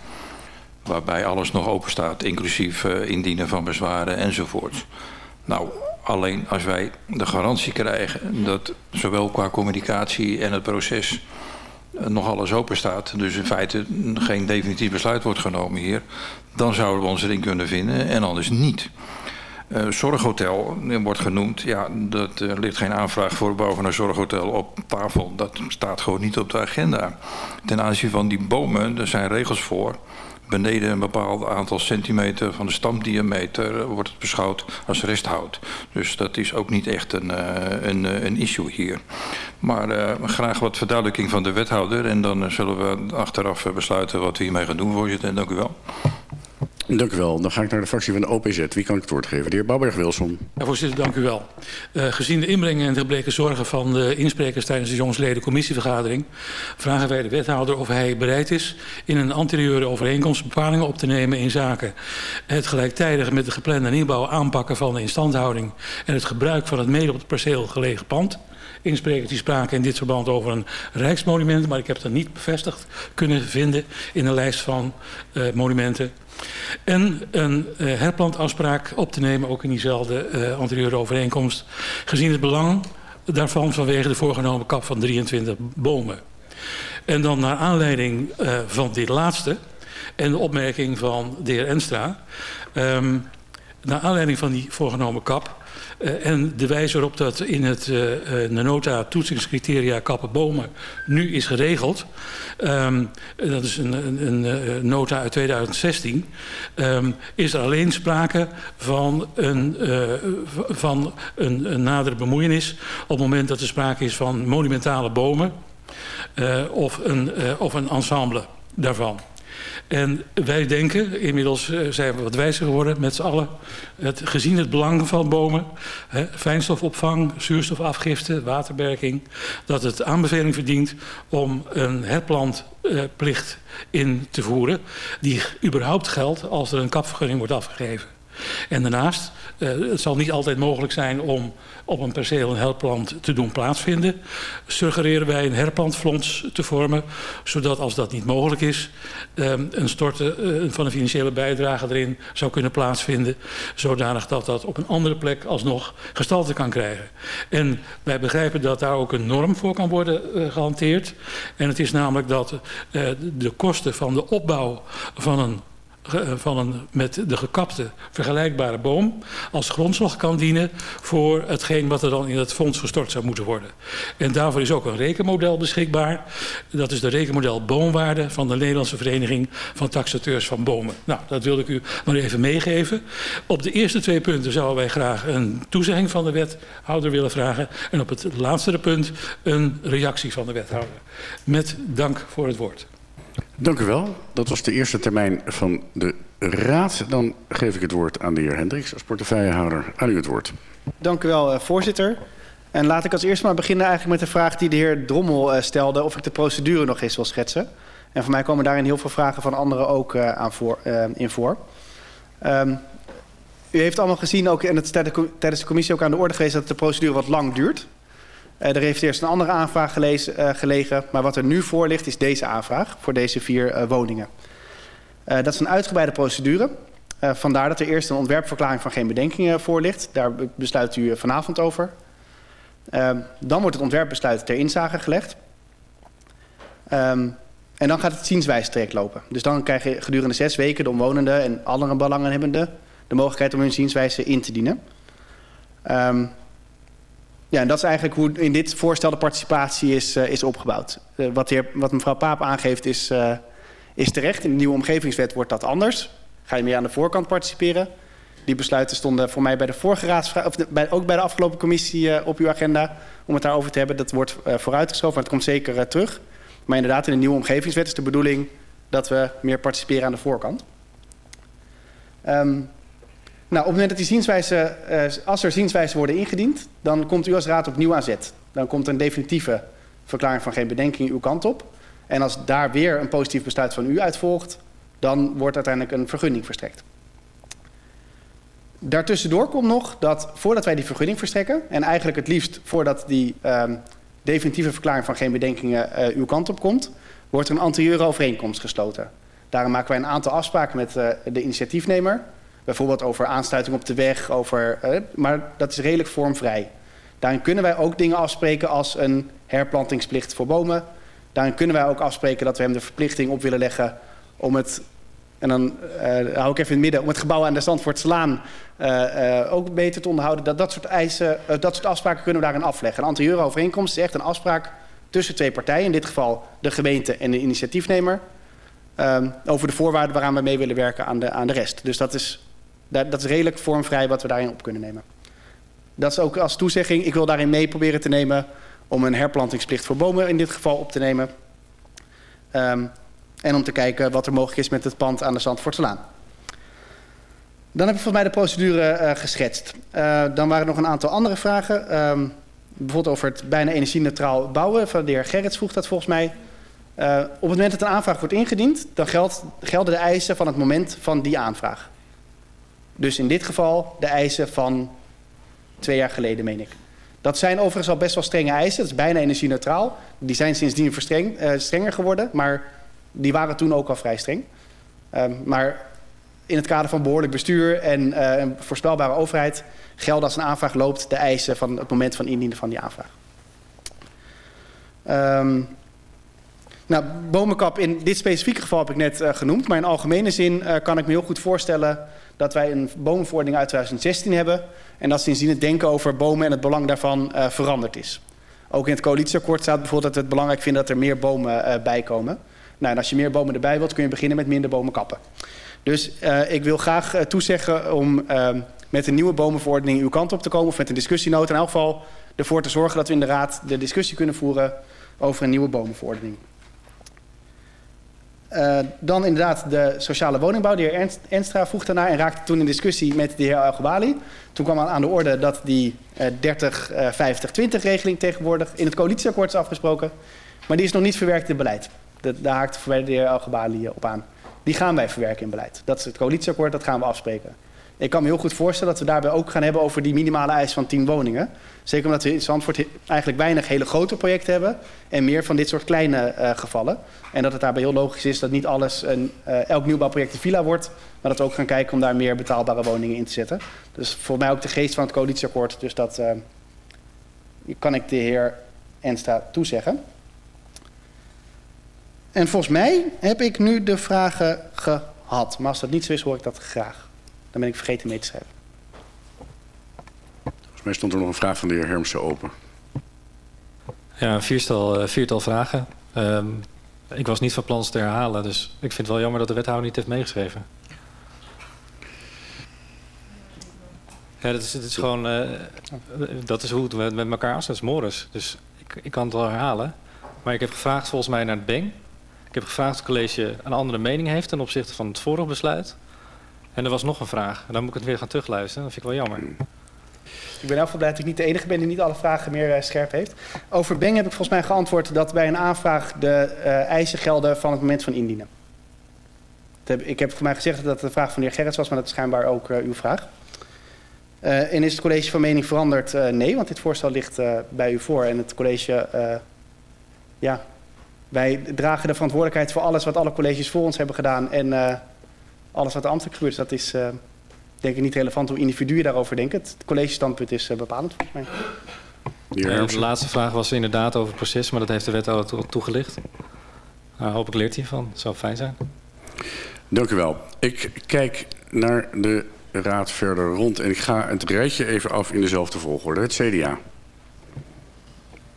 S17: Waarbij alles nog open staat, inclusief uh, indienen van bezwaren enzovoort. Nou, alleen als wij de garantie krijgen... dat zowel qua communicatie en het proces nog alles open staat. Dus in feite geen definitief besluit wordt genomen hier. Dan zouden we ons erin kunnen vinden en anders niet. Uh, zorghotel wordt genoemd. Ja, dat ligt geen aanvraag voor van een zorghotel op tafel. Dat staat gewoon niet op de agenda. Ten aanzien van die bomen, er zijn regels voor beneden een bepaald aantal centimeter van de stamdiameter wordt het beschouwd als resthout. Dus dat is ook niet echt een, een, een issue hier. Maar uh, graag wat verduidelijking van de wethouder en dan zullen we achteraf besluiten wat we hiermee gaan doen, voorzitter. En dank u wel.
S3: Dank u wel. Dan ga ik naar de fractie van de OPZ. Wie kan ik het woord geven? De heer Bouwberg-Wilson.
S18: Ja, voorzitter, dank u wel. Uh, gezien de inbreng en de gebleken zorgen van de insprekers tijdens de jongsleden commissievergadering... vragen wij de wethouder of hij bereid is in een anterieure overeenkomst bepalingen op te nemen in zaken het gelijktijdig met de geplande inbouw aanpakken van de instandhouding en het gebruik van het mede op het perceel gelegen pand insprekers die spraken in dit verband over een rijksmonument, maar ik heb dat niet bevestigd kunnen vinden in de lijst van uh, monumenten. En een uh, herplantafspraak op te nemen, ook in diezelfde uh, anterieure overeenkomst, gezien het belang daarvan vanwege de voorgenomen kap van 23 bomen. En dan naar aanleiding uh, van dit laatste en de opmerking van de heer Enstra, um, naar aanleiding van die voorgenomen kap Uh, en de wijze waarop dat in het uh, de nota toetsingscriteria kappen bomen nu is geregeld. Um, dat is een, een, een, nota uit 2016. Um, is er alleen sprake van een, van een, een nadere bemoeienis op het moment dat er sprake is van monumentale bomen of, een, of een ensemble daarvan. En wij denken, inmiddels uh, zijn we wat wijzer geworden met z'n allen... Het, gezien het belang van bomen, hè, fijnstofopvang, zuurstofafgifte, waterberking... dat het aanbeveling verdient om een herplantplicht uh, in te voeren... die überhaupt geldt als er een kapvergunning wordt afgegeven. En daarnaast, uh, het zal niet altijd mogelijk zijn om op een perceel een herplant te doen plaatsvinden. Suggereren wij een herplantfonds te vormen, zodat als dat niet mogelijk is, um, een storten uh, van een financiële bijdrage erin zou kunnen plaatsvinden, zodanig dat dat op een andere plek alsnog gestalte kan krijgen. En wij begrijpen dat daar ook een norm voor kan worden uh, gehanteerd. En het is namelijk dat de kosten van de opbouw van een van een met de gekapte vergelijkbare boom als grondslag kan dienen voor hetgeen wat er dan in het fonds gestort zou moeten worden. En daarvoor is ook een rekenmodel beschikbaar. Dat is de rekenmodel boomwaarde van de Nederlandse Vereniging van Taxateurs van Bomen. Nou, dat wilde ik u maar even meegeven. Op de eerste twee punten zouden wij graag een toezegging van de wethouder willen vragen. En op het laatste punt een reactie van de wethouder. Met dank voor het woord.
S3: Dank u wel. Dat was de eerste termijn van de Raad. Dan geef ik het woord aan de heer Hendricks als portefeuillehouder. Aan u het woord.
S5: Dank u wel, voorzitter. En laat ik als eerste maar beginnen eigenlijk met de vraag die de heer Drommel uh, stelde... of ik de procedure nog eens wil schetsen. En voor mij komen daarin heel veel vragen van anderen ook uh, aan voor, in voor. Um, u heeft allemaal gezien, ook, en het is tijdens de commissie ook aan de orde geweest... dat de procedure wat lang duurt. Uh, er heeft eerst een andere aanvraag gelezen, uh, gelegen. Maar wat er nu voor ligt is deze aanvraag voor deze vier uh, woningen. Dat is een uitgebreide procedure. Vandaar dat er eerst een ontwerpverklaring van geen bedenkingen voor ligt. Daar besluit u vanavond over. Uh, dan wordt het ontwerpbesluit ter inzage gelegd. Um, en dan gaat het zienswijstraject lopen. Dus dan krijgen gedurende zes weken de omwonenden en andere belanghebbenden de mogelijkheid om hun zienswijze in te dienen. Um, ja, en dat is eigenlijk hoe in dit voorstel de participatie is, uh, is opgebouwd. Uh, wat, heer, wat mevrouw Paap aangeeft is, uh, is terecht. In de nieuwe omgevingswet wordt dat anders. Ga je meer aan de voorkant participeren. Die besluiten stonden voor mij bij de vorige raadsvraag, of bij, ook bij de afgelopen commissie op uw agenda om het daarover te hebben. Dat wordt vooruitgeschoven, maar het komt zeker terug. Maar inderdaad, in de nieuwe omgevingswet is de bedoeling dat we meer participeren aan de voorkant. Um, nou, op het moment dat die zienswijze, uh, als er zienswijzen worden ingediend, dan komt u als raad opnieuw aan zet. Dan komt een definitieve verklaring van geen bedenking uw kant op. En als daar weer een positief besluit van u uitvolgt, dan wordt uiteindelijk een vergunning verstrekt. Daartussendoor komt nog dat voordat wij die vergunning verstrekken, en eigenlijk het liefst voordat die uh, definitieve verklaring van geen bedenkingen uh, uw kant op komt, wordt er een anterieure overeenkomst gesloten. Daarom maken wij een aantal afspraken met uh, de initiatiefnemer. Bijvoorbeeld over aansluiting op de weg, over, maar dat is redelijk vormvrij. Daarin kunnen wij ook dingen afspreken als een herplantingsplicht voor bomen. Daarin kunnen wij ook afspreken dat we hem de verplichting op willen leggen om het, en dan uh, hou ik even in het midden, om het gebouw aan de Zandvoortslaan uh, uh, ook beter te onderhouden. Dat, dat soort eisen, dat soort afspraken kunnen we daarin afleggen. Een anterieure overeenkomst is echt een afspraak tussen twee partijen, in dit geval de gemeente en de initiatiefnemer, um, over de voorwaarden waaraan we mee willen werken aan de, aan de rest. Dus dat is, dat, dat is redelijk vormvrij wat we daarin op kunnen nemen. Dat is ook als toezegging, ik wil daarin mee proberen te nemen om een herplantingsplicht voor bomen in dit geval op te nemen. Um, en om te kijken wat er mogelijk is met het pand aan de Zandvoortselaan. Dan heb ik volgens mij de procedure uh, geschetst. Uh, dan waren er nog een aantal andere vragen. Um, bijvoorbeeld over het bijna energie-neutraal bouwen. Van de heer Gerrits vroeg dat volgens mij. Uh, op het moment dat een aanvraag wordt ingediend... dan gelden de eisen van het moment van die aanvraag. Dus in dit geval de eisen van twee jaar geleden, meen ik. Dat zijn overigens al best wel strenge eisen. Dat is bijna energie-neutraal. Die zijn sindsdien uh, strenger geworden. Maar die waren toen ook al vrij streng. Um, maar in het kader van behoorlijk bestuur en uh, een voorspelbare overheid... gelden als een aanvraag loopt de eisen van het moment van indienen van die aanvraag. Um, nou, bomenkap in dit specifieke geval heb ik net uh, genoemd. Maar in algemene zin kan ik me heel goed voorstellen dat wij een bomenverordening uit 2016 hebben. En dat sindsdien het denken over bomen en het belang daarvan uh, veranderd is. Ook in het coalitieakkoord staat bijvoorbeeld dat we het belangrijk vinden dat er meer bomen uh, bij komen. Nou, en als je meer bomen erbij wilt, kun je beginnen met minder bomen kappen. Dus uh, ik wil graag toezeggen om uh, met een nieuwe bomenverordening uw kant op te komen... of met een discussienoot in elk geval ervoor te zorgen dat we in de Raad de discussie kunnen voeren... over een nieuwe bomenverordening. Uh, dan inderdaad de sociale woningbouw. De heer Enstra vroeg daarnaar en raakte toen in discussie met de heer Al-Ghawali. Toen kwam aan de orde dat die uh, 30-50-20 regeling tegenwoordig in het coalitieakkoord is afgesproken. Maar die is nog niet verwerkt in beleid. Daar haakt voor mij de heer Al-Ghawali op aan. Die gaan wij verwerken in beleid. Dat is het coalitieakkoord, dat gaan we afspreken. Ik kan me heel goed voorstellen dat we daarbij ook gaan hebben over die minimale eis van 10 woningen. Zeker omdat we in Zandvoort eigenlijk weinig hele grote projecten hebben en meer van dit soort kleine uh, gevallen. En dat het daarbij heel logisch is dat niet alles een, uh, elk nieuwbouwproject een villa wordt, maar dat we ook gaan kijken om daar meer betaalbare woningen in te zetten. Dus voor mij ook de geest van het coalitieakkoord, dus dat uh, kan ik de heer Enstra toezeggen. En volgens mij heb ik nu de vragen gehad. Maar als dat niet zo is, hoor ik dat graag. Dan ben ik vergeten mee te schrijven.
S3: Volgens mij stond er nog een vraag van de heer Hermsen open.
S10: Ja, een viertal, uh, viertal vragen. Um, ik was niet van plan te herhalen, dus ik vind het wel jammer dat de wethouder niet heeft meegeschreven. Ja, dat is, dat is gewoon, uh, dat is hoe het met elkaar is Morris. Dus ik, ik kan het wel herhalen. Maar ik heb gevraagd volgens mij naar het BENG. Ik heb gevraagd of het college een andere mening heeft ten opzichte van het vorige besluit. En er was nog een vraag. Dan moet ik het weer gaan terugluisteren. Dat vind ik wel jammer.
S5: Ik ben heel blij dat ik niet de enige ben die niet alle vragen meer uh, scherp heeft. Over Beng heb ik volgens mij geantwoord dat bij een aanvraag de uh, eisen gelden van het moment van indienen. Heb, ik heb voor mij gezegd dat dat de vraag van de heer Gerrits was, maar dat is schijnbaar ook uh, uw vraag. en is het college van mening veranderd? nee, want dit voorstel ligt bij u voor. En het college, ja, wij dragen de verantwoordelijkheid voor alles wat alle colleges voor ons hebben gedaan. En alles wat de ambtelijk gebeurt. Dus dat is denk ik niet relevant hoe individuen daarover denken. Het collegestandpunt is uh, bepalend volgens mij.
S10: Ja, de laatste vraag was inderdaad over het proces, maar dat heeft de wethouder toegelicht. Nou, hopelijk leert hij van. Dat zou fijn zijn.
S3: Dank u wel. Ik kijk naar de raad verder rond en ik ga het rijtje even af in dezelfde volgorde. Het CDA.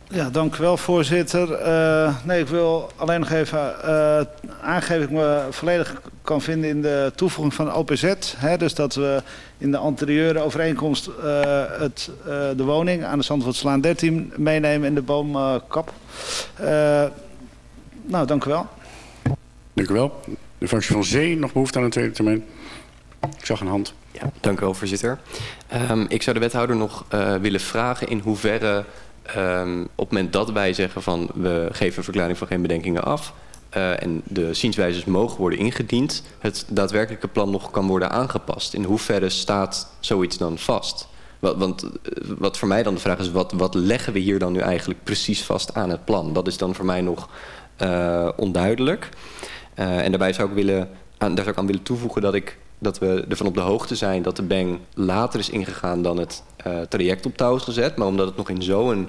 S14: Ja, dank u wel, voorzitter. Uh, nee, ik wil alleen nog even uh, aangeven ik me volledig kan vinden in de toevoeging van OPZ. Hè, dus dat we in de anterieure overeenkomst uh, het, de woning aan de Zandvoortslaan 13 meenemen in de boomkap. nou, dank u wel.
S3: Dank u wel. De fractie van Zee, nog behoefte aan een tweede termijn? Ik zag een hand.
S12: Ja, dank u wel, voorzitter. Um, ik zou de wethouder nog willen vragen in hoeverre Um, op het moment dat wij zeggen van we geven een verklaring van geen bedenkingen af uh, en de zienswijzes mogen worden ingediend, het daadwerkelijke plan nog kan worden aangepast. In hoeverre staat zoiets dan vast? Want uh, wat voor mij dan de vraag is, wat, wat leggen we hier dan nu eigenlijk precies vast aan het plan? Dat is dan voor mij nog uh, onduidelijk. en daarbij zou ik willen, aan, daar zou ik aan willen toevoegen dat ik dat we ervan op de hoogte zijn dat de bank later is ingegaan dan het traject op touw is gezet. Maar omdat het nog in zo'n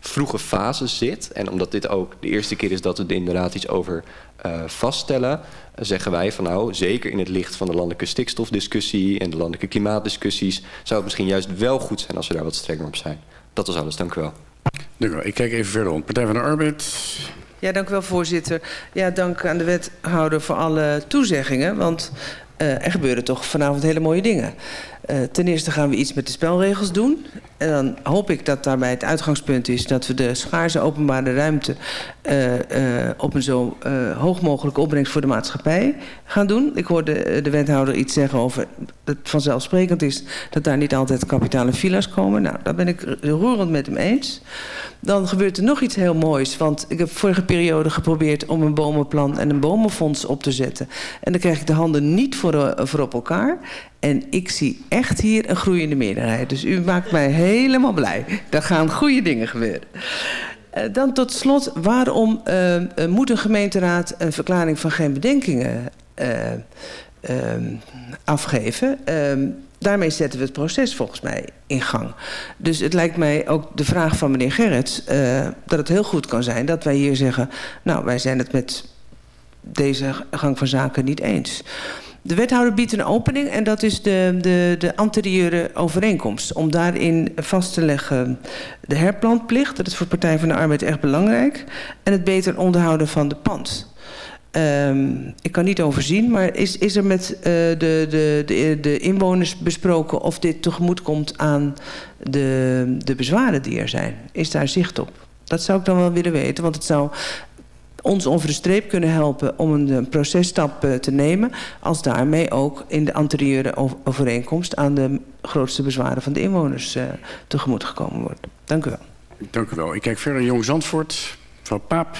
S12: vroege fase zit en omdat dit ook de eerste keer is dat we er inderdaad iets over uh, vaststellen, zeggen wij van nou, zeker in het licht van de landelijke stikstofdiscussie en de landelijke klimaatdiscussies, zou het misschien juist wel goed zijn als we daar wat strenger op zijn. Dat was alles, dank u wel.
S3: Dank u wel. Ik kijk even verder rond. Partij van de Arbeid.
S11: Ja, dank u wel, voorzitter. Ja, dank aan de wethouder voor alle toezeggingen. Want uh, er gebeuren toch vanavond hele mooie dingen. Uh, ten eerste gaan we iets met de spelregels doen. En dan hoop ik dat daarbij het uitgangspunt is dat we de schaarse openbare ruimte uh, uh, op een zo hoog mogelijke opbrengst voor de maatschappij gaan doen. Ik hoorde de wethouder iets zeggen over dat het vanzelfsprekend is dat daar niet altijd kapitale files komen. Nou, daar ben ik roerend met hem eens. Dan gebeurt er nog iets heel moois. Want ik heb vorige periode geprobeerd om een bomenplan en een bomenfonds op te zetten. En dan krijg ik de handen niet voor, voor op elkaar. En ik zie echt hier een groeiende meerderheid. Dus u maakt mij helemaal blij. Er gaan goede dingen gebeuren. Uh, dan tot slot, waarom uh, moet een gemeenteraad een verklaring van geen bedenkingen uh, afgeven? Ehm, daarmee zetten we het proces volgens mij in gang. Dus het lijkt mij ook de vraag van meneer Gerrits... dat het heel goed kan zijn dat wij hier zeggen... nou, wij zijn het met deze gang van zaken niet eens... De wethouder biedt een opening en dat is de, de, de anterieure overeenkomst. Om daarin vast te leggen de herplantplicht, dat is voor Partij van de Arbeid echt belangrijk. En het beter onderhouden van de pand. Um, ik kan niet overzien, maar is, is er met uh, de, de, de, de inwoners besproken of dit tegemoet komt aan de, de bezwaren die er zijn? Is daar zicht op? Dat zou ik dan wel willen weten, want het zou ons over de streep kunnen helpen om een processtap uh, te nemen... als daarmee ook in de anterieure overeenkomst... aan de grootste bezwaren van de inwoners uh, tegemoet gekomen wordt. Dank u wel.
S3: Dank u wel. Ik kijk verder Jong Zandvoort. Mevrouw Paap.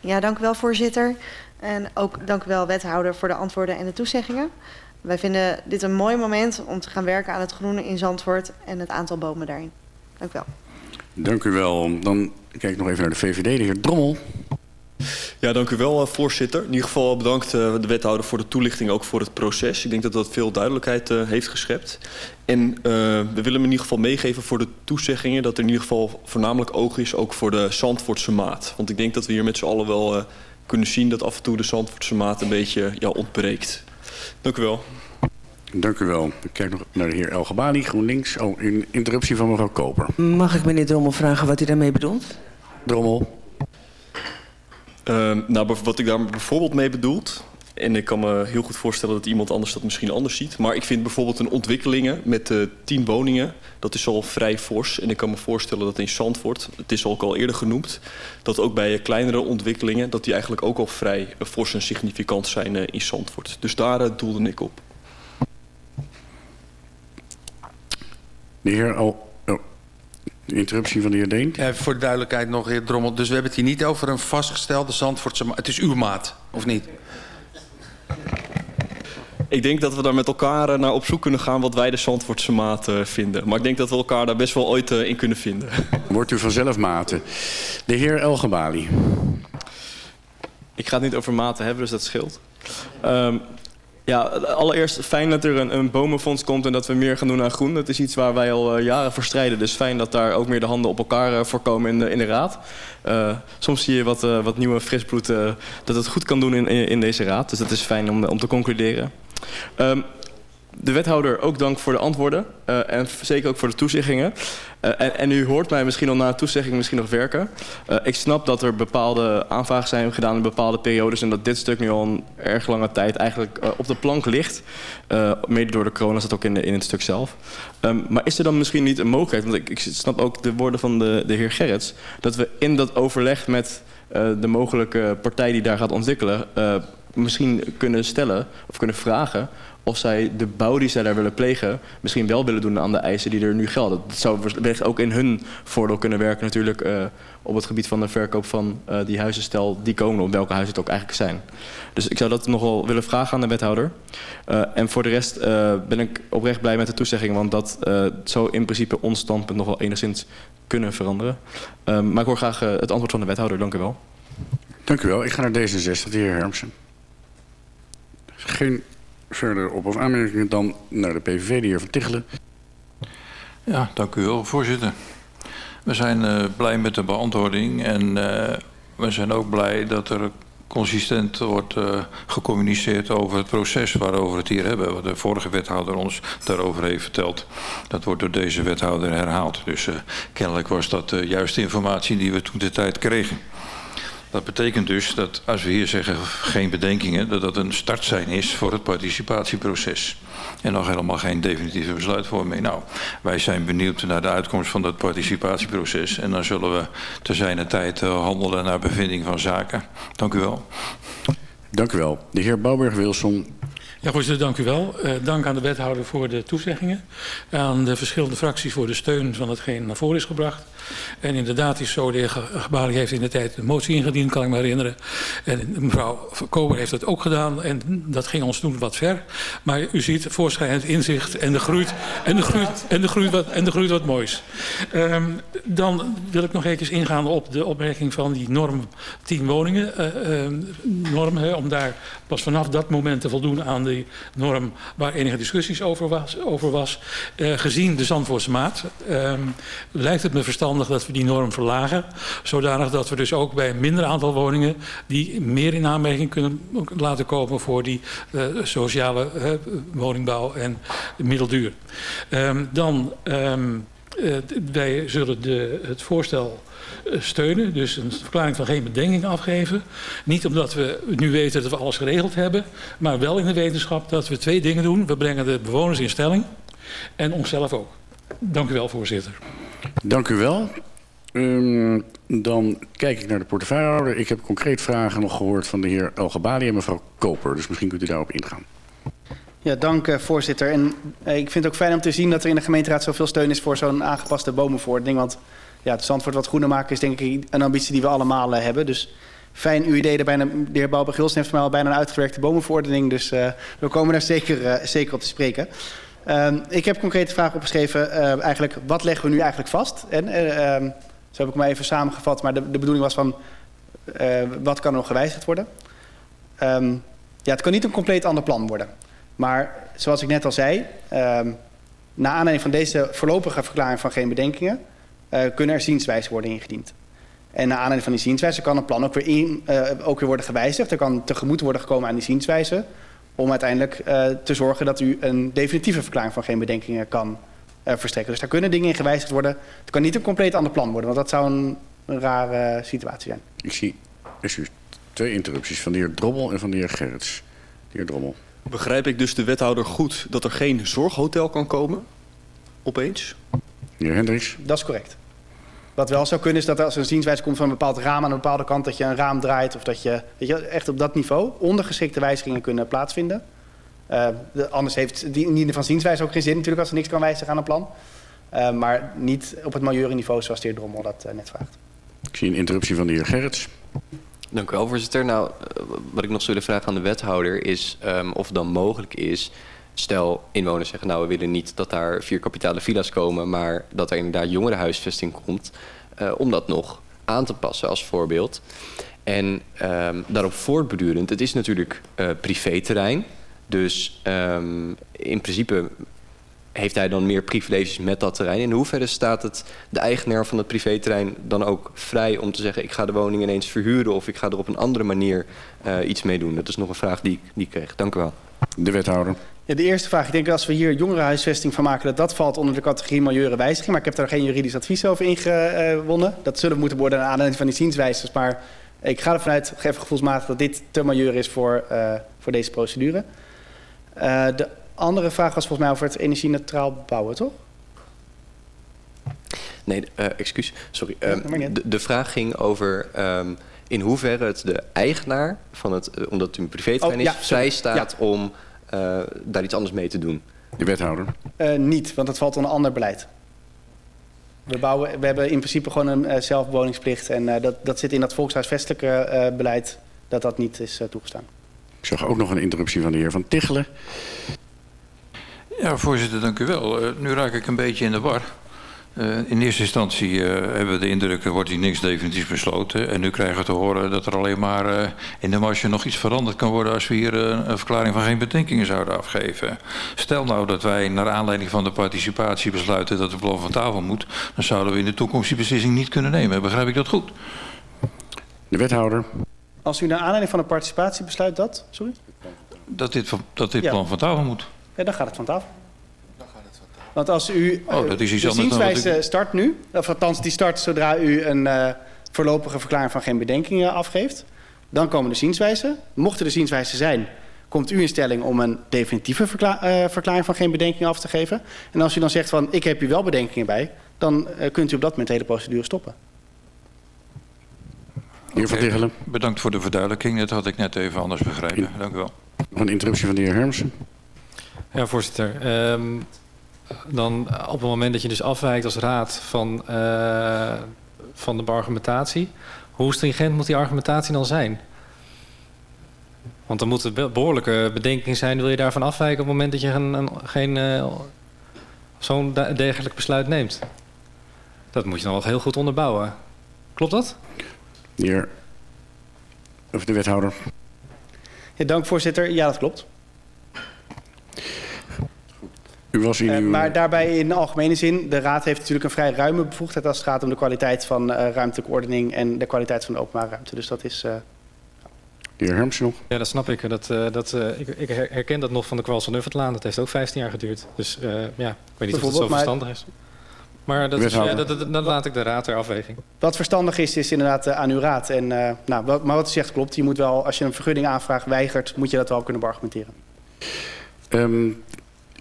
S15: Ja, dank u wel, voorzitter. En ook dank u wel, wethouder, voor de antwoorden en de toezeggingen. Wij vinden dit een mooi moment om te gaan werken aan het groene in Zandvoort... en het aantal bomen daarin. Dank u wel.
S3: Dank u wel. Dan kijk ik nog even naar de VVD, de heer Drommel.
S16: Ja, dank u wel, eh, voorzitter. In ieder geval bedankt uh, de wethouder voor de toelichting, ook voor het proces. Ik denk dat dat veel duidelijkheid heeft geschept. En uh, we willen hem in ieder geval meegeven voor de toezeggingen... dat er in ieder geval voornamelijk oog is ook voor de Zandvoortse maat. Want ik denk dat we hier met z'n allen wel kunnen zien... dat af en toe de Zandvoortse maat een beetje ja, ontbreekt. Dank u wel.
S3: Dank u wel. Ik kijk nog naar de heer El Gabali, GroenLinks. Oh, een interruptie van mevrouw Koper.
S11: Mag ik meneer Drommel vragen wat u daarmee bedoelt?
S3: Drommel.
S16: Uh, nou, wat ik daar bijvoorbeeld mee bedoelt... en ik kan me heel goed voorstellen dat iemand anders dat misschien anders ziet... maar ik vind bijvoorbeeld een ontwikkelingen met uh, tien woningen... dat is al vrij fors. En ik kan me voorstellen dat in Zandvoort, het is ook al eerder genoemd... dat ook bij uh, kleinere ontwikkelingen... dat die eigenlijk ook al vrij uh, fors en significant zijn in Zandvoort. Dus daar doelde ik op.
S3: De heer. De interruptie van de heer Deen.
S19: Even voor de duidelijkheid nog, heer Drommel. Dus we hebben het hier niet over een vastgestelde Zandvoortse... ma- Het is uw maat, of niet?
S16: Ik denk dat we daar met elkaar eh, naar op zoek kunnen gaan wat wij de Zandvoortse maat eh, vinden. Maar ik denk dat we elkaar daar best wel ooit eh, in kunnen vinden. *laughs*
S3: Wordt u vanzelf maten. De heer Elgebali.
S9: Ik ga het niet over maten hebben, dus dat scheelt. Ehm, ja, allereerst fijn dat er een, een bomenfonds komt en dat we meer gaan doen aan groen. Dat is iets waar wij al eh, jaren voor strijden. Dus fijn dat daar ook meer de handen op elkaar eh, voor komen in de, in de raad. Eh, soms zie je wat, wat nieuwe frisbloed dat het goed kan doen in, in, in deze raad. Dus dat is fijn om, om te concluderen. Ehm, de wethouder, ook dank voor de antwoorden. eh, en zeker ook voor de toezeggingen. Eh, en, en u hoort mij misschien al na de toezegging misschien nog werken. Eh, ik snap dat er bepaalde aanvragen zijn gedaan in bepaalde periodes... en dat dit stuk nu al een erg lange tijd eigenlijk op de plank ligt. Mede door de corona zat ook in, in het stuk zelf. Ehm, maar is er dan misschien niet een mogelijkheid... want ik, ik snap ook de woorden van de, de heer Gerrits... dat we in dat overleg met de mogelijke partij die daar gaat ontwikkelen... misschien kunnen stellen of kunnen vragen of zij de bouw die zij daar willen plegen... misschien wel willen doen aan de eisen die er nu gelden. Dat zou wellicht ook in hun voordeel kunnen werken natuurlijk... eh, op het gebied van de verkoop van eh, die huizenstel die komen... op welke huizen het ook eigenlijk zijn. Dus ik zou dat nog wel willen vragen aan de wethouder. Eh, en voor de rest ben ik oprecht blij met de toezegging... want dat zou in principe ons standpunt nog wel enigszins kunnen veranderen. Ehm, maar ik hoor graag het antwoord van de wethouder. Dank u wel.
S3: Dank u wel. Ik ga naar D66, de heer Hermsen. Geen verder op- of aanmerkingen dan naar de PVV, de heer Van Tichelen.
S17: Ja, dank u wel, voorzitter. We zijn eh, blij met de beantwoording en eh, we zijn ook blij dat er consistent wordt eh, gecommuniceerd over het proces waarover we het hier hebben. Wat de vorige wethouder ons daarover heeft verteld. Dat wordt door deze wethouder herhaald. Dus kennelijk was dat de juiste informatie die we toen de tijd kregen. Dat betekent dus dat als we hier zeggen geen bedenkingen, dat dat een startsein is voor het participatieproces. En nog helemaal geen definitieve besluitvorming. Nou, wij zijn benieuwd naar de uitkomst van dat participatieproces. En dan zullen we te zijner tijd eh, handelen naar bevinding van zaken. Dank u wel.
S3: Dank u wel. De heer Bouwberg-Wilson.
S18: Ja, voorzitter, dank u wel. Eh, dank aan de wethouder voor de toezeggingen. Aan de verschillende fracties voor de steun van hetgeen naar voren is gebracht. En inderdaad is zo, de heer Gebali heeft in de tijd een motie ingediend, kan ik me herinneren. En mevrouw Kober heeft dat ook gedaan. En dat ging ons toen wat ver. Maar u ziet voorschijnend inzicht en er groeit, en er groeit, en er groeit, wat, en er groeit wat moois. Ehm, dan wil ik nog eventjes ingaan op de opmerking van die norm 10 woningen. eh, eh, norm, om daar pas vanaf dat moment te voldoen aan die norm waar enige discussies over was. Over was. Eh, gezien de Zandvoortse maat ehm, lijkt het me verstandig dat we die norm verlagen. Zodanig dat we dus ook bij een minder aantal woningen die meer in aanmerking kunnen laten komen voor die eh, sociale eh, woningbouw en middelduur. Ehm, dan, ehm, eh, wij zullen de, het voorstel steunen. Dus een verklaring van geen bedenking afgeven. Niet omdat we nu weten dat we alles geregeld hebben. Maar wel in de wetenschap dat we twee dingen doen. We brengen de bewoners in stelling. En onszelf ook. Dank u wel, voorzitter.
S3: Dank u wel. Ehm, dan kijk ik naar de portefeuillehouder. Ik heb concreet vragen nog gehoord van de heer Elgebali en mevrouw Koper. Dus misschien kunt u daarop ingaan.
S5: Ja, dank eh, voorzitter. En eh, ik vind het ook fijn om te zien dat er in de gemeenteraad zoveel steun is voor zo'n aangepaste bomenverordening. Want ja, het Zandvoort wat groener maken is denk ik een ambitie die we allemaal eh, hebben. Dus fijn, uw idee bijna, de heer Bouwberg-Gilsen heeft voor mij al bijna een uitgewerkte bomenverordening. Dus eh, we komen daar zeker, eh, zeker op te spreken. Ehm, ik heb concrete vragen opgeschreven. eh, eigenlijk, wat leggen we nu eigenlijk vast? En, eh, ehm, zo heb ik maar even samengevat. Maar de, de bedoeling was van, wat kan er nog gewijzigd worden? Ehm, ja, het kan niet een compleet ander plan worden. Maar zoals ik net al zei, ehm, na aanleiding van deze voorlopige verklaring van geen bedenkingen, kunnen er zienswijzen worden ingediend. En na aanleiding van die zienswijze kan een plan ook weer, in, eh, ook weer worden gewijzigd. Er kan tegemoet worden gekomen aan die zienswijze. Om uiteindelijk eh, te zorgen dat u een definitieve verklaring van geen bedenkingen kan eh, verstrekken. Dus daar kunnen dingen in gewijzigd worden. Het kan niet een compleet ander plan worden, want dat zou een, een rare situatie zijn.
S3: Ik zie excuus, twee interrupties van de heer Drommel en van de heer Gerrits. De heer Drommel.
S16: Begrijp ik dus de wethouder goed dat er geen zorghotel kan komen? Opeens?
S3: De heer Hendricks.
S5: Dat is correct. Wat wel zou kunnen is dat als er een zienswijze komt van een bepaald raam aan een bepaalde kant, dat je een raam draait of dat je, weet je echt op dat niveau ondergeschikte wijzigingen kunnen plaatsvinden. Eh, de- anders heeft die in ieder van zienswijze ook geen zin natuurlijk als er niks kan wijzigen aan een plan. Uh, maar niet op het majorenniveau zoals de heer Drommel dat uh, net vraagt.
S3: Ik zie een interruptie van de heer Gerrits.
S12: Dank u wel, voorzitter. Nou, wat ik nog zou willen vragen aan de wethouder is um, of het dan mogelijk is... Stel, inwoners zeggen, nou, we willen niet dat daar vier kapitale villa's komen... maar dat er inderdaad jongerenhuisvesting komt... Uh, om dat nog aan te passen als voorbeeld. En um, daarop voortbedurend, het is natuurlijk uh, privéterrein... Dus um, in principe heeft hij dan meer privileges met dat terrein? In hoeverre staat het de eigenaar van het privéterrein dan ook vrij om te zeggen... ik ga de woning ineens verhuren of ik ga er op een andere manier uh, iets mee doen? Dat is nog een vraag die, die ik kreeg. Dank u wel.
S3: De wethouder.
S5: Ja, de eerste vraag. Ik denk dat als we hier jongerenhuisvesting van maken... dat dat valt onder de categorie wijziging. Maar ik heb daar geen juridisch advies over ingewonnen. Dat zullen moeten worden naar aanleiding van die zienswijzers. Maar ik ga ervan uit, even gevoelsmatig... dat dit te majeur is voor, uh, voor deze procedure. Uh, de andere vraag was volgens mij over het energie-neutraal bouwen, toch?
S12: Nee, uh, excuus, sorry. Um, de, de, vraag ging over um, in hoeverre het de eigenaar van het, uh, omdat het een privéterrein oh, is, ja, vrij staat ja. om uh, daar iets anders mee te doen.
S3: De wethouder?
S5: niet, want dat valt onder ander beleid. We, bouwen, we hebben in principe gewoon een zelfbewoningsplicht en dat, dat zit in dat volkshuisvestelijke beleid dat dat niet is toegestaan.
S3: Ik zag ook nog een interruptie van de heer Van Tichelen.
S17: Ja, voorzitter, dank u wel. Uh, nu raak ik een beetje in de war. Uh, in eerste instantie uh, hebben we de indruk, er wordt hier niks definitief besloten. En nu krijgen we te horen dat er alleen maar in de marge nog iets veranderd kan worden... als we hier een verklaring van geen bedenkingen zouden afgeven. Stel nou dat wij naar aanleiding van de participatie besluiten dat het plan van tafel moet... dan zouden we in de toekomst die beslissing niet kunnen nemen. Begrijp ik dat goed?
S3: De wethouder.
S5: Als u naar aanleiding van een participatiebesluit besluit dat... Sorry?
S17: Dat dit, dat dit ja. plan van tafel moet.
S5: Ja, dan gaat het van tafel. Dan gaat het van tafel. Want als u
S17: oh, dat is iets
S5: de zienswijze
S17: ik...
S5: start nu, of althans die start zodra u een uh, voorlopige verklaring van geen bedenkingen afgeeft, dan komen de zienswijzen. Mochten de zienswijzen zijn, komt u in stelling om een definitieve verkla uh, verklaring van geen bedenkingen af te geven. En als u dan zegt van ik heb hier wel bedenkingen bij, dan uh, kunt u op dat moment de hele procedure stoppen.
S3: Heer Van.
S17: Bedankt voor de verduidelijking. Dat had ik net even anders begrepen. Dank u wel.
S3: Nog een interruptie van de heer Hermsen.
S10: Ja, voorzitter. Um, dan op het moment dat je dus afwijkt als raad van, uh, van de argumentatie... hoe stringent moet die argumentatie dan zijn? Want er moet een behoorlijke bedenking zijn... wil je daarvan afwijken op het moment dat je een, een, geen uh, zo'n degelijk besluit neemt. Dat moet je dan wel heel goed onderbouwen. Klopt dat?
S3: De heer, of de wethouder.
S5: Ja, dank voorzitter. Ja, dat klopt.
S3: U was in uw...
S5: uh, maar daarbij in de algemene zin, de Raad heeft natuurlijk een vrij ruime bevoegdheid als het gaat om de kwaliteit van uh, ruimtelijke ordening en de kwaliteit van de openbare ruimte. Dus dat is. Uh...
S3: De heer Hermsen nog?
S10: Ja, dat snap ik. Dat, dat, ik, ik, herken dat nog van de kwals van Uffertlaan. Dat heeft ook 15 jaar geduurd. Dus ja, ik weet niet of het zo verstandig is. Maar dat, is, ja, dat, dat, dat, laat ik de raad ter afweging.
S5: Wat verstandig is, is inderdaad uh, aan uw raad. En, uh, nou, wat, maar wat u zegt klopt. Je moet wel, als je een vergunning aanvraagt weigert, moet je dat wel kunnen beargumenteren.
S3: Um,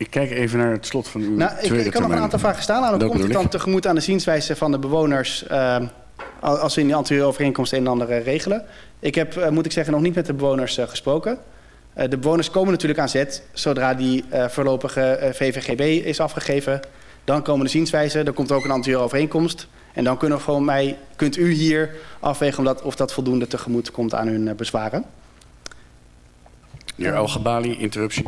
S3: ik kijk even naar het slot van uw
S5: nou, ik, ik kan nog een aantal vragen staan. Nou, dan komt het dan tegemoet aan de zienswijze van de bewoners... Uh, als we in die anterieure overeenkomst een en ander uh, regelen. Ik heb, uh, moet ik zeggen, nog niet met de bewoners uh, gesproken. De bewoners komen natuurlijk aan zet zodra die voorlopige VVGB is afgegeven. Dan komen de zienswijzen, dan komt er ook een anterieure overeenkomst. En dan kunnen we gewoon mij, kunt u hier afwegen of dat, of dat voldoende tegemoet komt aan hun bezwaren.
S3: De heer Algebali, interruptie.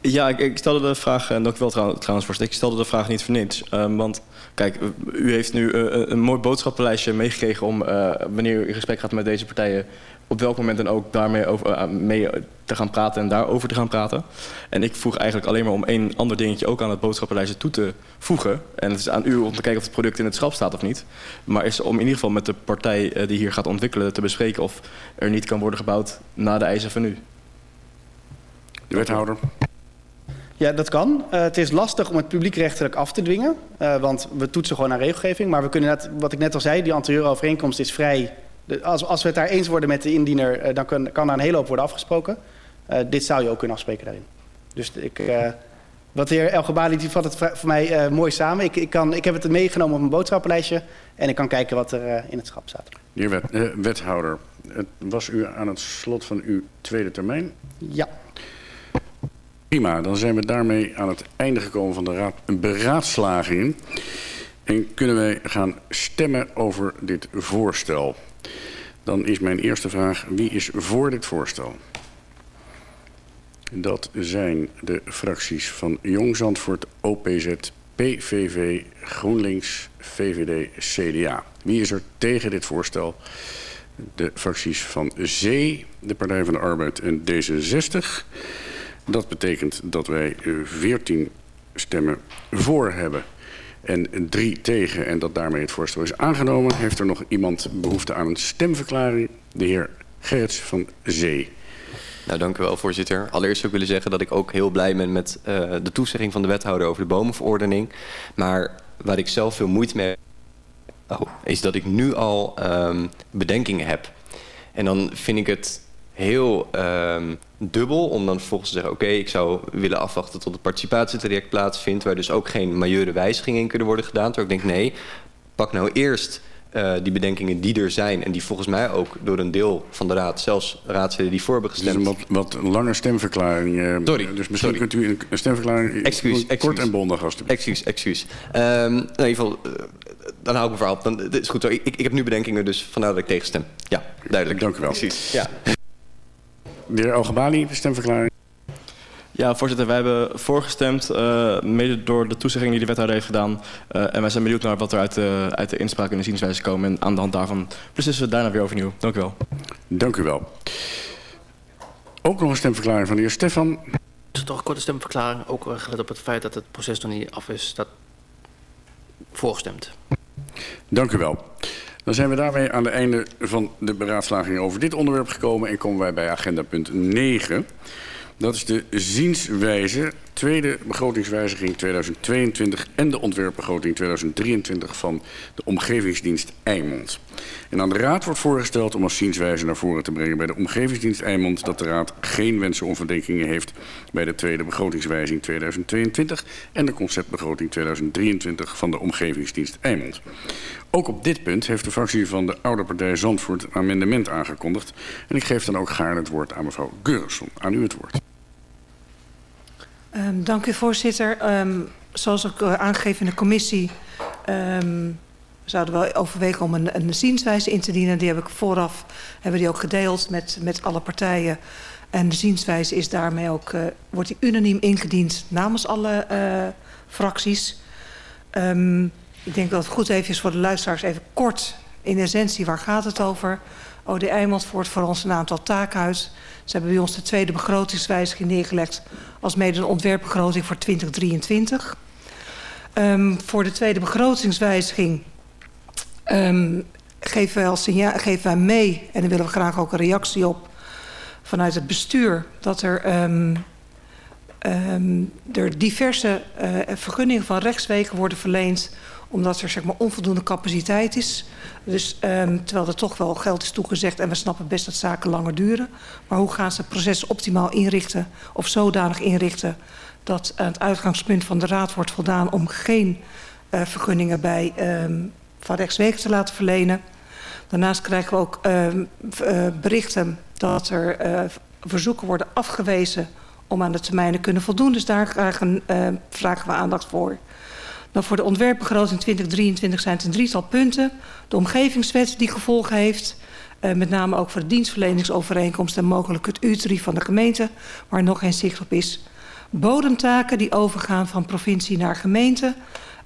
S9: Ja, ik, stelde de vraag, en dank u wel trouwens, voor ik stelde de vraag niet voor niets. Um, want kijk, u heeft nu uh, een mooi boodschappenlijstje meegekregen om wanneer u in gesprek gaat met deze partijen, op welk moment dan ook daarmee over, mee te gaan praten en daarover te gaan praten. En ik vroeg eigenlijk alleen maar om één ander dingetje ook aan het boodschappenlijstje toe te voegen. En het is aan u om te kijken of het product in het schap staat of niet. Maar is om in ieder geval met de partij die hier gaat ontwikkelen te bespreken of er niet kan worden gebouwd na de eisen van u.
S3: De wethouder.
S5: Ja, dat kan. Uh, het is lastig om het publiekrechtelijk af te dwingen. Uh, want we toetsen gewoon naar regelgeving. Maar we kunnen net, wat ik net al zei, die anterieure overeenkomst is vrij... De, als, als we het daar eens worden met de indiener, uh, dan kan, kan daar een hele hoop worden afgesproken. dit zou je ook kunnen afspreken daarin. Dus ik, wat de heer El Gebali, die vat het voor mij mooi samen. Ik, ik, kan, ik heb het meegenomen op mijn boodschappenlijstje. En ik kan kijken wat er in het schap staat.
S3: Heer wet, wethouder, het was u aan het slot van uw tweede termijn?
S5: Ja.
S3: Prima, dan zijn we daarmee aan het einde gekomen van de raad, beraadslagingen. En kunnen wij gaan stemmen over dit voorstel. Dan is mijn eerste vraag, wie is voor dit voorstel? Dat zijn de fracties van Jong Zandvoort, OPZ, PVV, GroenLinks, VVD, CDA. Wie is er tegen dit voorstel? De fracties van Zee, de Partij van de Arbeid en D66. Dat betekent dat wij 14 stemmen voor hebben en drie tegen en dat daarmee het voorstel is aangenomen. Heeft er nog iemand behoefte aan een stemverklaring? De heer Gerrits van Zee.
S12: Nou, dank u wel, voorzitter. Allereerst zou ik willen zeggen dat ik ook heel blij ben met uh, de toezegging van de wethouder over de bomenverordening. Maar waar ik zelf veel moeite mee heb, oh, is dat ik nu al um, bedenkingen heb. En dan vind ik het heel um, dubbel om dan vervolgens te zeggen... oké, okay, ik zou willen afwachten tot het participatietraject plaatsvindt... waar dus ook geen majeure wijzigingen in kunnen worden gedaan. Terwijl ik denk, nee, pak nou eerst uh, die bedenkingen die er zijn... en die volgens mij ook door een deel van de raad... zelfs raadsleden die voor hebben gestemd...
S3: Dus een wat, wat lange stemverklaring. Uh,
S12: Sorry.
S3: Dus misschien
S12: sorry.
S3: kunt u een stemverklaring
S12: excuus,
S3: kort en bondig alstublieft.
S12: Excuus, excuus. Um, in ieder geval, uh, dan hou ik me vooral op. Dan, is goed zo. Ik, ik heb nu bedenkingen, dus vandaar dat ik tegenstem. Ja, duidelijk.
S3: Dank u wel.
S12: Precies, ja.
S3: De heer Algebali, stemverklaring.
S9: Ja, voorzitter, wij hebben voorgestemd, uh, mede door de toezegging die de wethouder heeft gedaan. Uh, en wij zijn benieuwd naar wat er uit de, uit de inspraak en de zienswijze komen. En aan de hand daarvan beslissen we daarna weer overnieuw. Dank u wel.
S3: Dank u wel. Ook nog een stemverklaring van de heer Stefan.
S4: Dus toch een korte stemverklaring, ook gelet op het feit dat het proces nog niet af is. Dat voorgestemd.
S3: Dank u wel. Dan zijn we daarmee aan het einde van de beraadslaging over dit onderwerp gekomen en komen wij bij agenda punt 9. Dat is de zienswijze, tweede begrotingswijziging 2022 en de ontwerpbegroting 2023 van de Omgevingsdienst Eimond. En aan de Raad wordt voorgesteld om als zienswijze naar voren te brengen bij de Omgevingsdienst Eimond dat de Raad geen wensen of verdenkingen heeft bij de tweede begrotingswijziging 2022 en de conceptbegroting 2023 van de Omgevingsdienst Eimond. Ook op dit punt heeft de fractie van de oude partij Zandvoort een amendement aangekondigd. En ik geef dan ook gaarne het woord aan mevrouw Geurenson. Aan u het woord.
S7: Um, dank u, voorzitter. Um, zoals ik uh, aangegeven in de commissie... Um, zouden we overwegen om een, een zienswijze in te dienen. Die heb ik vooraf hebben die ook gedeeld met, met alle partijen. En de zienswijze is daarmee ook, uh, wordt die unaniem ingediend namens alle uh, fracties. Ik denk dat het goed even is voor de luisteraars even kort in essentie waar gaat het over. OD Eimond voert voor ons een aantal taken uit. Ze hebben bij ons de tweede begrotingswijziging neergelegd als mede een ontwerpbegroting voor 2023. Um, voor de tweede begrotingswijziging um, geven, wij als geven wij mee, en daar willen we graag ook een reactie op vanuit het bestuur, dat er, um, er diverse uh, vergunningen van rechtswegen worden verleend omdat er zeg maar, onvoldoende capaciteit is. Dus um, terwijl er toch wel geld is toegezegd en we snappen best dat zaken langer duren. Maar hoe gaan ze het proces optimaal inrichten of zodanig inrichten dat aan het uitgangspunt van de raad wordt voldaan om geen uh, vergunningen bij um, van rechtswegen te laten verlenen. Daarnaast krijgen we ook um, uh, berichten dat er uh, verzoeken worden afgewezen om aan de termijnen te kunnen voldoen. Dus daar vragen we aandacht voor. Dan voor de ontwerpbegroting 2023 zijn het een drietal punten. De omgevingswet die gevolgen heeft. Uh, met name ook voor de dienstverleningsovereenkomst en mogelijk het U-tarief van de gemeente, waar nog geen zicht op is. Bodemtaken die overgaan van provincie naar gemeente,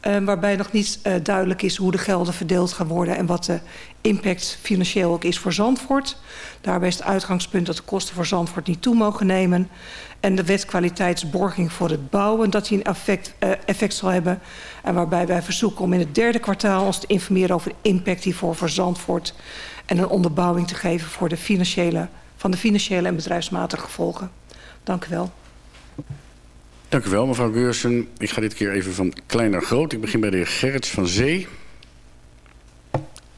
S7: waarbij nog niet uh, duidelijk is hoe de gelden verdeeld gaan worden en wat de impact financieel ook is voor Zandvoort. Daarbij is het uitgangspunt dat de kosten voor Zandvoort niet toe mogen nemen. En de wet kwaliteitsborging voor het bouwen, dat die een effect, uh, effect zal hebben. En waarbij wij verzoeken om in het derde kwartaal ons te informeren over de impact hiervoor voor Zandvoort. En een onderbouwing te geven voor de financiële, van de financiële en bedrijfsmatige gevolgen. Dank u wel.
S3: Dank u wel, mevrouw Geursen. Ik ga dit keer even van klein naar groot. Ik begin bij de heer Gerrits van Zee.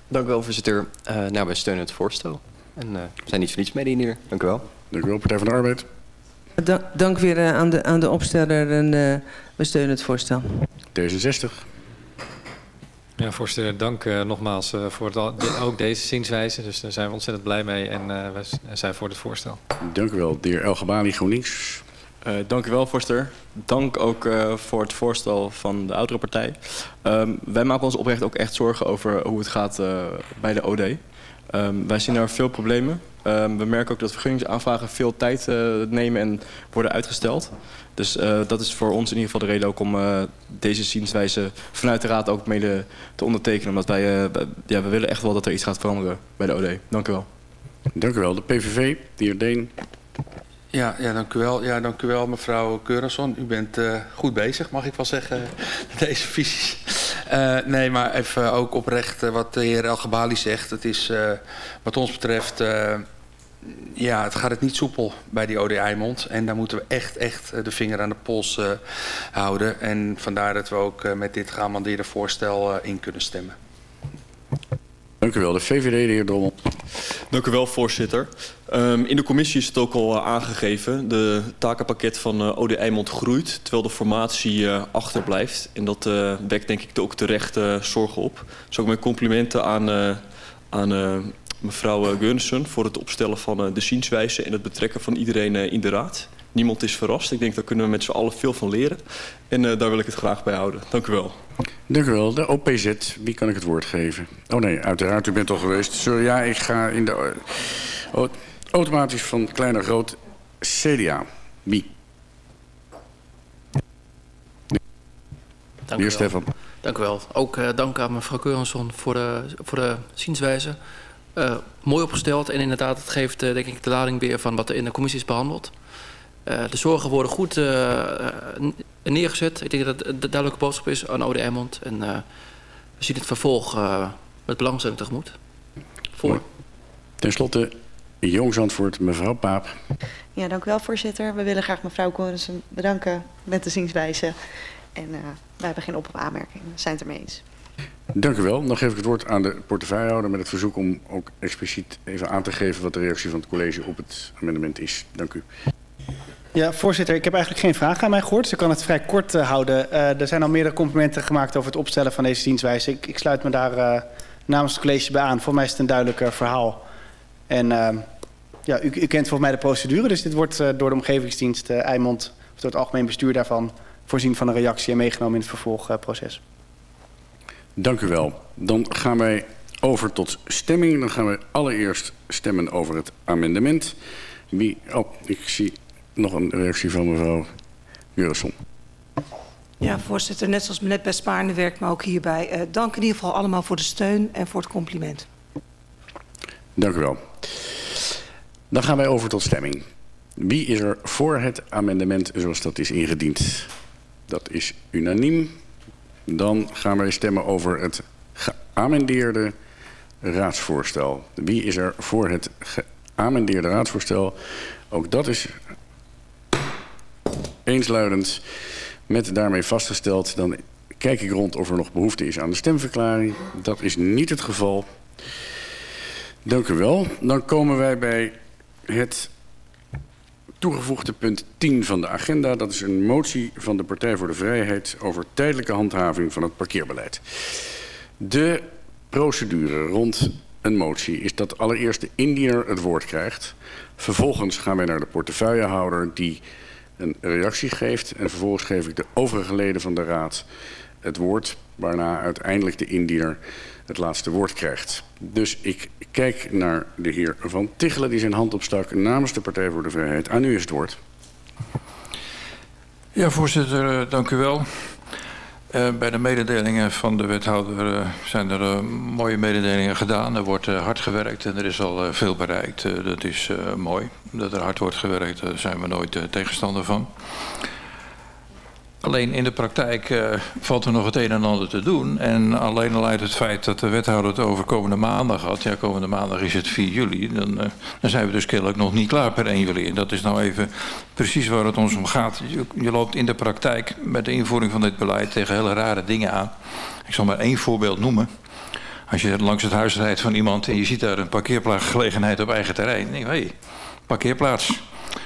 S12: Dank u wel, voorzitter. Uh, nou, wij steunen het voorstel. En uh, we zijn niet voor niets mee hier. Dank u wel.
S3: Dank u wel, Partij van de Arbeid.
S11: Dank, dank weer uh, aan, de, aan de opsteller en uh, we steunen het voorstel.
S3: D66.
S10: Ja, voorzitter, dank uh, nogmaals uh, voor het, de, ook deze zienswijze. Dus daar zijn we ontzettend blij mee en uh, we zijn voor het voorstel.
S3: Dank u wel. De heer El Gabani, GroenLinks.
S9: Uh, dank u wel, voorzitter. Dank ook uh, voor het voorstel van de oudere partij. Um, wij maken ons oprecht ook echt zorgen over hoe het gaat uh, bij de OD. Um, wij zien daar veel problemen. Um, we merken ook dat vergunningsaanvragen veel tijd nemen en worden uitgesteld. Dus dat is voor ons in ieder geval de reden ook om deze zienswijze vanuit de Raad ook mede te ondertekenen. Omdat wij, ja, we willen echt wel dat er iets gaat veranderen bij de OD. Dank u wel.
S3: Dank u wel. De PVV, de heer Deen.
S19: Ja, ja, dank u wel. Ja, dank u wel, mevrouw Keurenson. U bent uh, goed bezig, mag ik wel zeggen, *laughs* deze visies. Uh, nee, maar even ook oprecht uh, wat de heer El Gabali zegt. Het is wat ons betreft, ja, het gaat het niet soepel bij die OD Eimond. En daar moeten we echt, echt de vinger aan de pols houden. En vandaar dat we ook met dit geamandeerde voorstel in kunnen stemmen.
S3: Dank u wel. De VVD, de heer Drommel.
S16: Dank u wel, voorzitter. Um, in de commissie is het ook al uh, aangegeven. De takenpakket van uh, OD Eimond groeit, terwijl de formatie uh, achterblijft. En dat wekt denk ik ook terecht zorgen op. Dus ook mijn complimenten aan, aan mevrouw Gunsen voor het opstellen van de zienswijze en het betrekken van iedereen in de raad. Niemand is verrast. Ik denk daar kunnen we met z'n allen veel van leren. En daar wil ik het graag bij houden. Dank u wel.
S3: Dank u wel. De OPZ, wie kan ik het woord geven? Oh nee, uiteraard, u bent al geweest. Sorry, ja, ik ga in de... Oh, automatisch van klein naar groot CDA. Wie?
S4: Dank u wel.
S3: Stefan.
S4: Dank u wel. Ook uh, dank aan mevrouw Keurenson voor de, voor de zienswijze. Uh, mooi opgesteld en inderdaad, het geeft uh, denk ik de lading weer van wat er in de commissie is behandeld. Uh, de zorgen worden goed neergezet. Ik denk dat het de duidelijke boodschap is aan Ode Eimond. En we zien het vervolg met belangstelling tegemoet. Voor.
S3: Ten slotte Jongzandvoort, mevrouw Paap.
S15: Ja, dank u wel, voorzitter. We willen graag mevrouw Korensen bedanken met de zienswijze. En uh, wij hebben geen op- of aanmerkingen. We zijn het ermee eens.
S3: Dank u wel. Dan geef ik het woord aan de portefeuillehouder met het verzoek om ook expliciet even aan te geven wat de reactie van het college op het amendement is. Dank u.
S5: Ja, voorzitter, ik heb eigenlijk geen vraag aan mij gehoord, dus ik kan het vrij kort uh, houden. Uh, er zijn al meerdere complimenten gemaakt over het opstellen van deze dienstwijze. Ik, ik sluit me daar uh, namens het college bij aan. Voor mij is het een duidelijk verhaal. En ja, u, u, kent volgens mij de procedure, dus dit wordt door de omgevingsdienst Eimond, of door het algemeen bestuur daarvan, voorzien van een reactie en meegenomen in het vervolgproces.
S3: Dank u wel. Dan gaan wij over tot stemming. Dan gaan we allereerst stemmen over het amendement. Wie, oh, ik zie nog een reactie van mevrouw Jurison.
S7: Ja, voorzitter, net zoals net bij Spaarne werkt, maar ook hierbij. Uh, dank in ieder geval allemaal voor de steun en voor het compliment.
S3: Dank u wel. Dan gaan wij over tot stemming. Wie is er voor het amendement zoals dat is ingediend? Dat is unaniem. Dan gaan wij stemmen over het geamendeerde raadsvoorstel. Wie is er voor het geamendeerde raadsvoorstel? Ook dat is eensluidend. Met daarmee vastgesteld, dan kijk ik rond of er nog behoefte is aan de stemverklaring. Dat is niet het geval. Dank u wel. Dan komen wij bij het toegevoegde punt 10 van de agenda. Dat is een motie van de Partij voor de Vrijheid over tijdelijke handhaving van het parkeerbeleid. De procedure rond een motie is dat allereerst de indiener het woord krijgt. Vervolgens gaan wij naar de portefeuillehouder die een reactie geeft. En vervolgens geef ik de overige leden van de raad het woord. Waarna uiteindelijk de indiener het laatste woord krijgt. Dus ik kijk naar de heer Van Tichelen die zijn hand opstak namens de Partij voor de Vrijheid. Aan u is het woord.
S17: Ja, voorzitter, dank u wel. Uh, bij de mededelingen van de wethouder uh, zijn er uh, mooie mededelingen gedaan. Er wordt hard gewerkt en er is al veel bereikt. dat is mooi. Dat er hard wordt gewerkt, daar zijn we nooit tegenstander van. Alleen in de praktijk uh, valt er nog het een en ander te doen. En alleen al uit het feit dat de wethouder het over komende maandag had. Ja, komende maandag is het 4 juli. Dan, uh, dan zijn we dus kennelijk nog niet klaar per 1 juli. En dat is nou even precies waar het ons om gaat. Je, loopt in de praktijk met de invoering van dit beleid tegen hele rare dingen aan. Ik zal maar één voorbeeld noemen. Als je langs het huis rijdt van iemand en je ziet daar een parkeerplaatsgelegenheid op eigen terrein. Je, hé, parkeerplaats.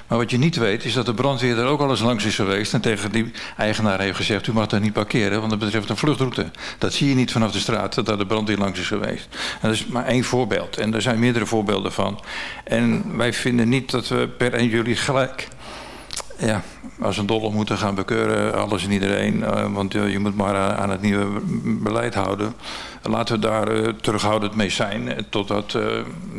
S17: Maar wat je niet weet is dat de brandweer er ook al eens langs is geweest... en tegen die eigenaar heeft gezegd... u mag daar niet parkeren, want dat betreft een vluchtroute. Dat zie je niet vanaf de straat, dat daar de brandweer langs is geweest. En dat is maar één voorbeeld. En er zijn meerdere voorbeelden van. En wij vinden niet dat we per 1 juli gelijk... ja, als een dolle moeten gaan bekeuren, alles en iedereen. Uh, want uh, je moet maar aan, aan het nieuwe beleid houden. Laten we daar terughoudend mee zijn. Totdat,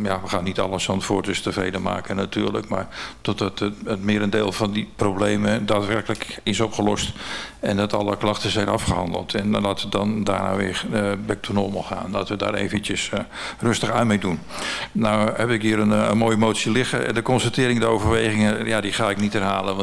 S17: ja, we gaan niet alle Zandvoorters tevreden maken natuurlijk. Maar totdat het, het merendeel van die problemen daadwerkelijk is opgelost. En dat alle klachten zijn afgehandeld. En dan laten we dan daarna weer back to normal gaan. Laten we daar eventjes rustig aan mee doen. Nou heb ik hier een, een mooie motie liggen. De constatering, de overwegingen, ja, die ga ik niet herhalen. Want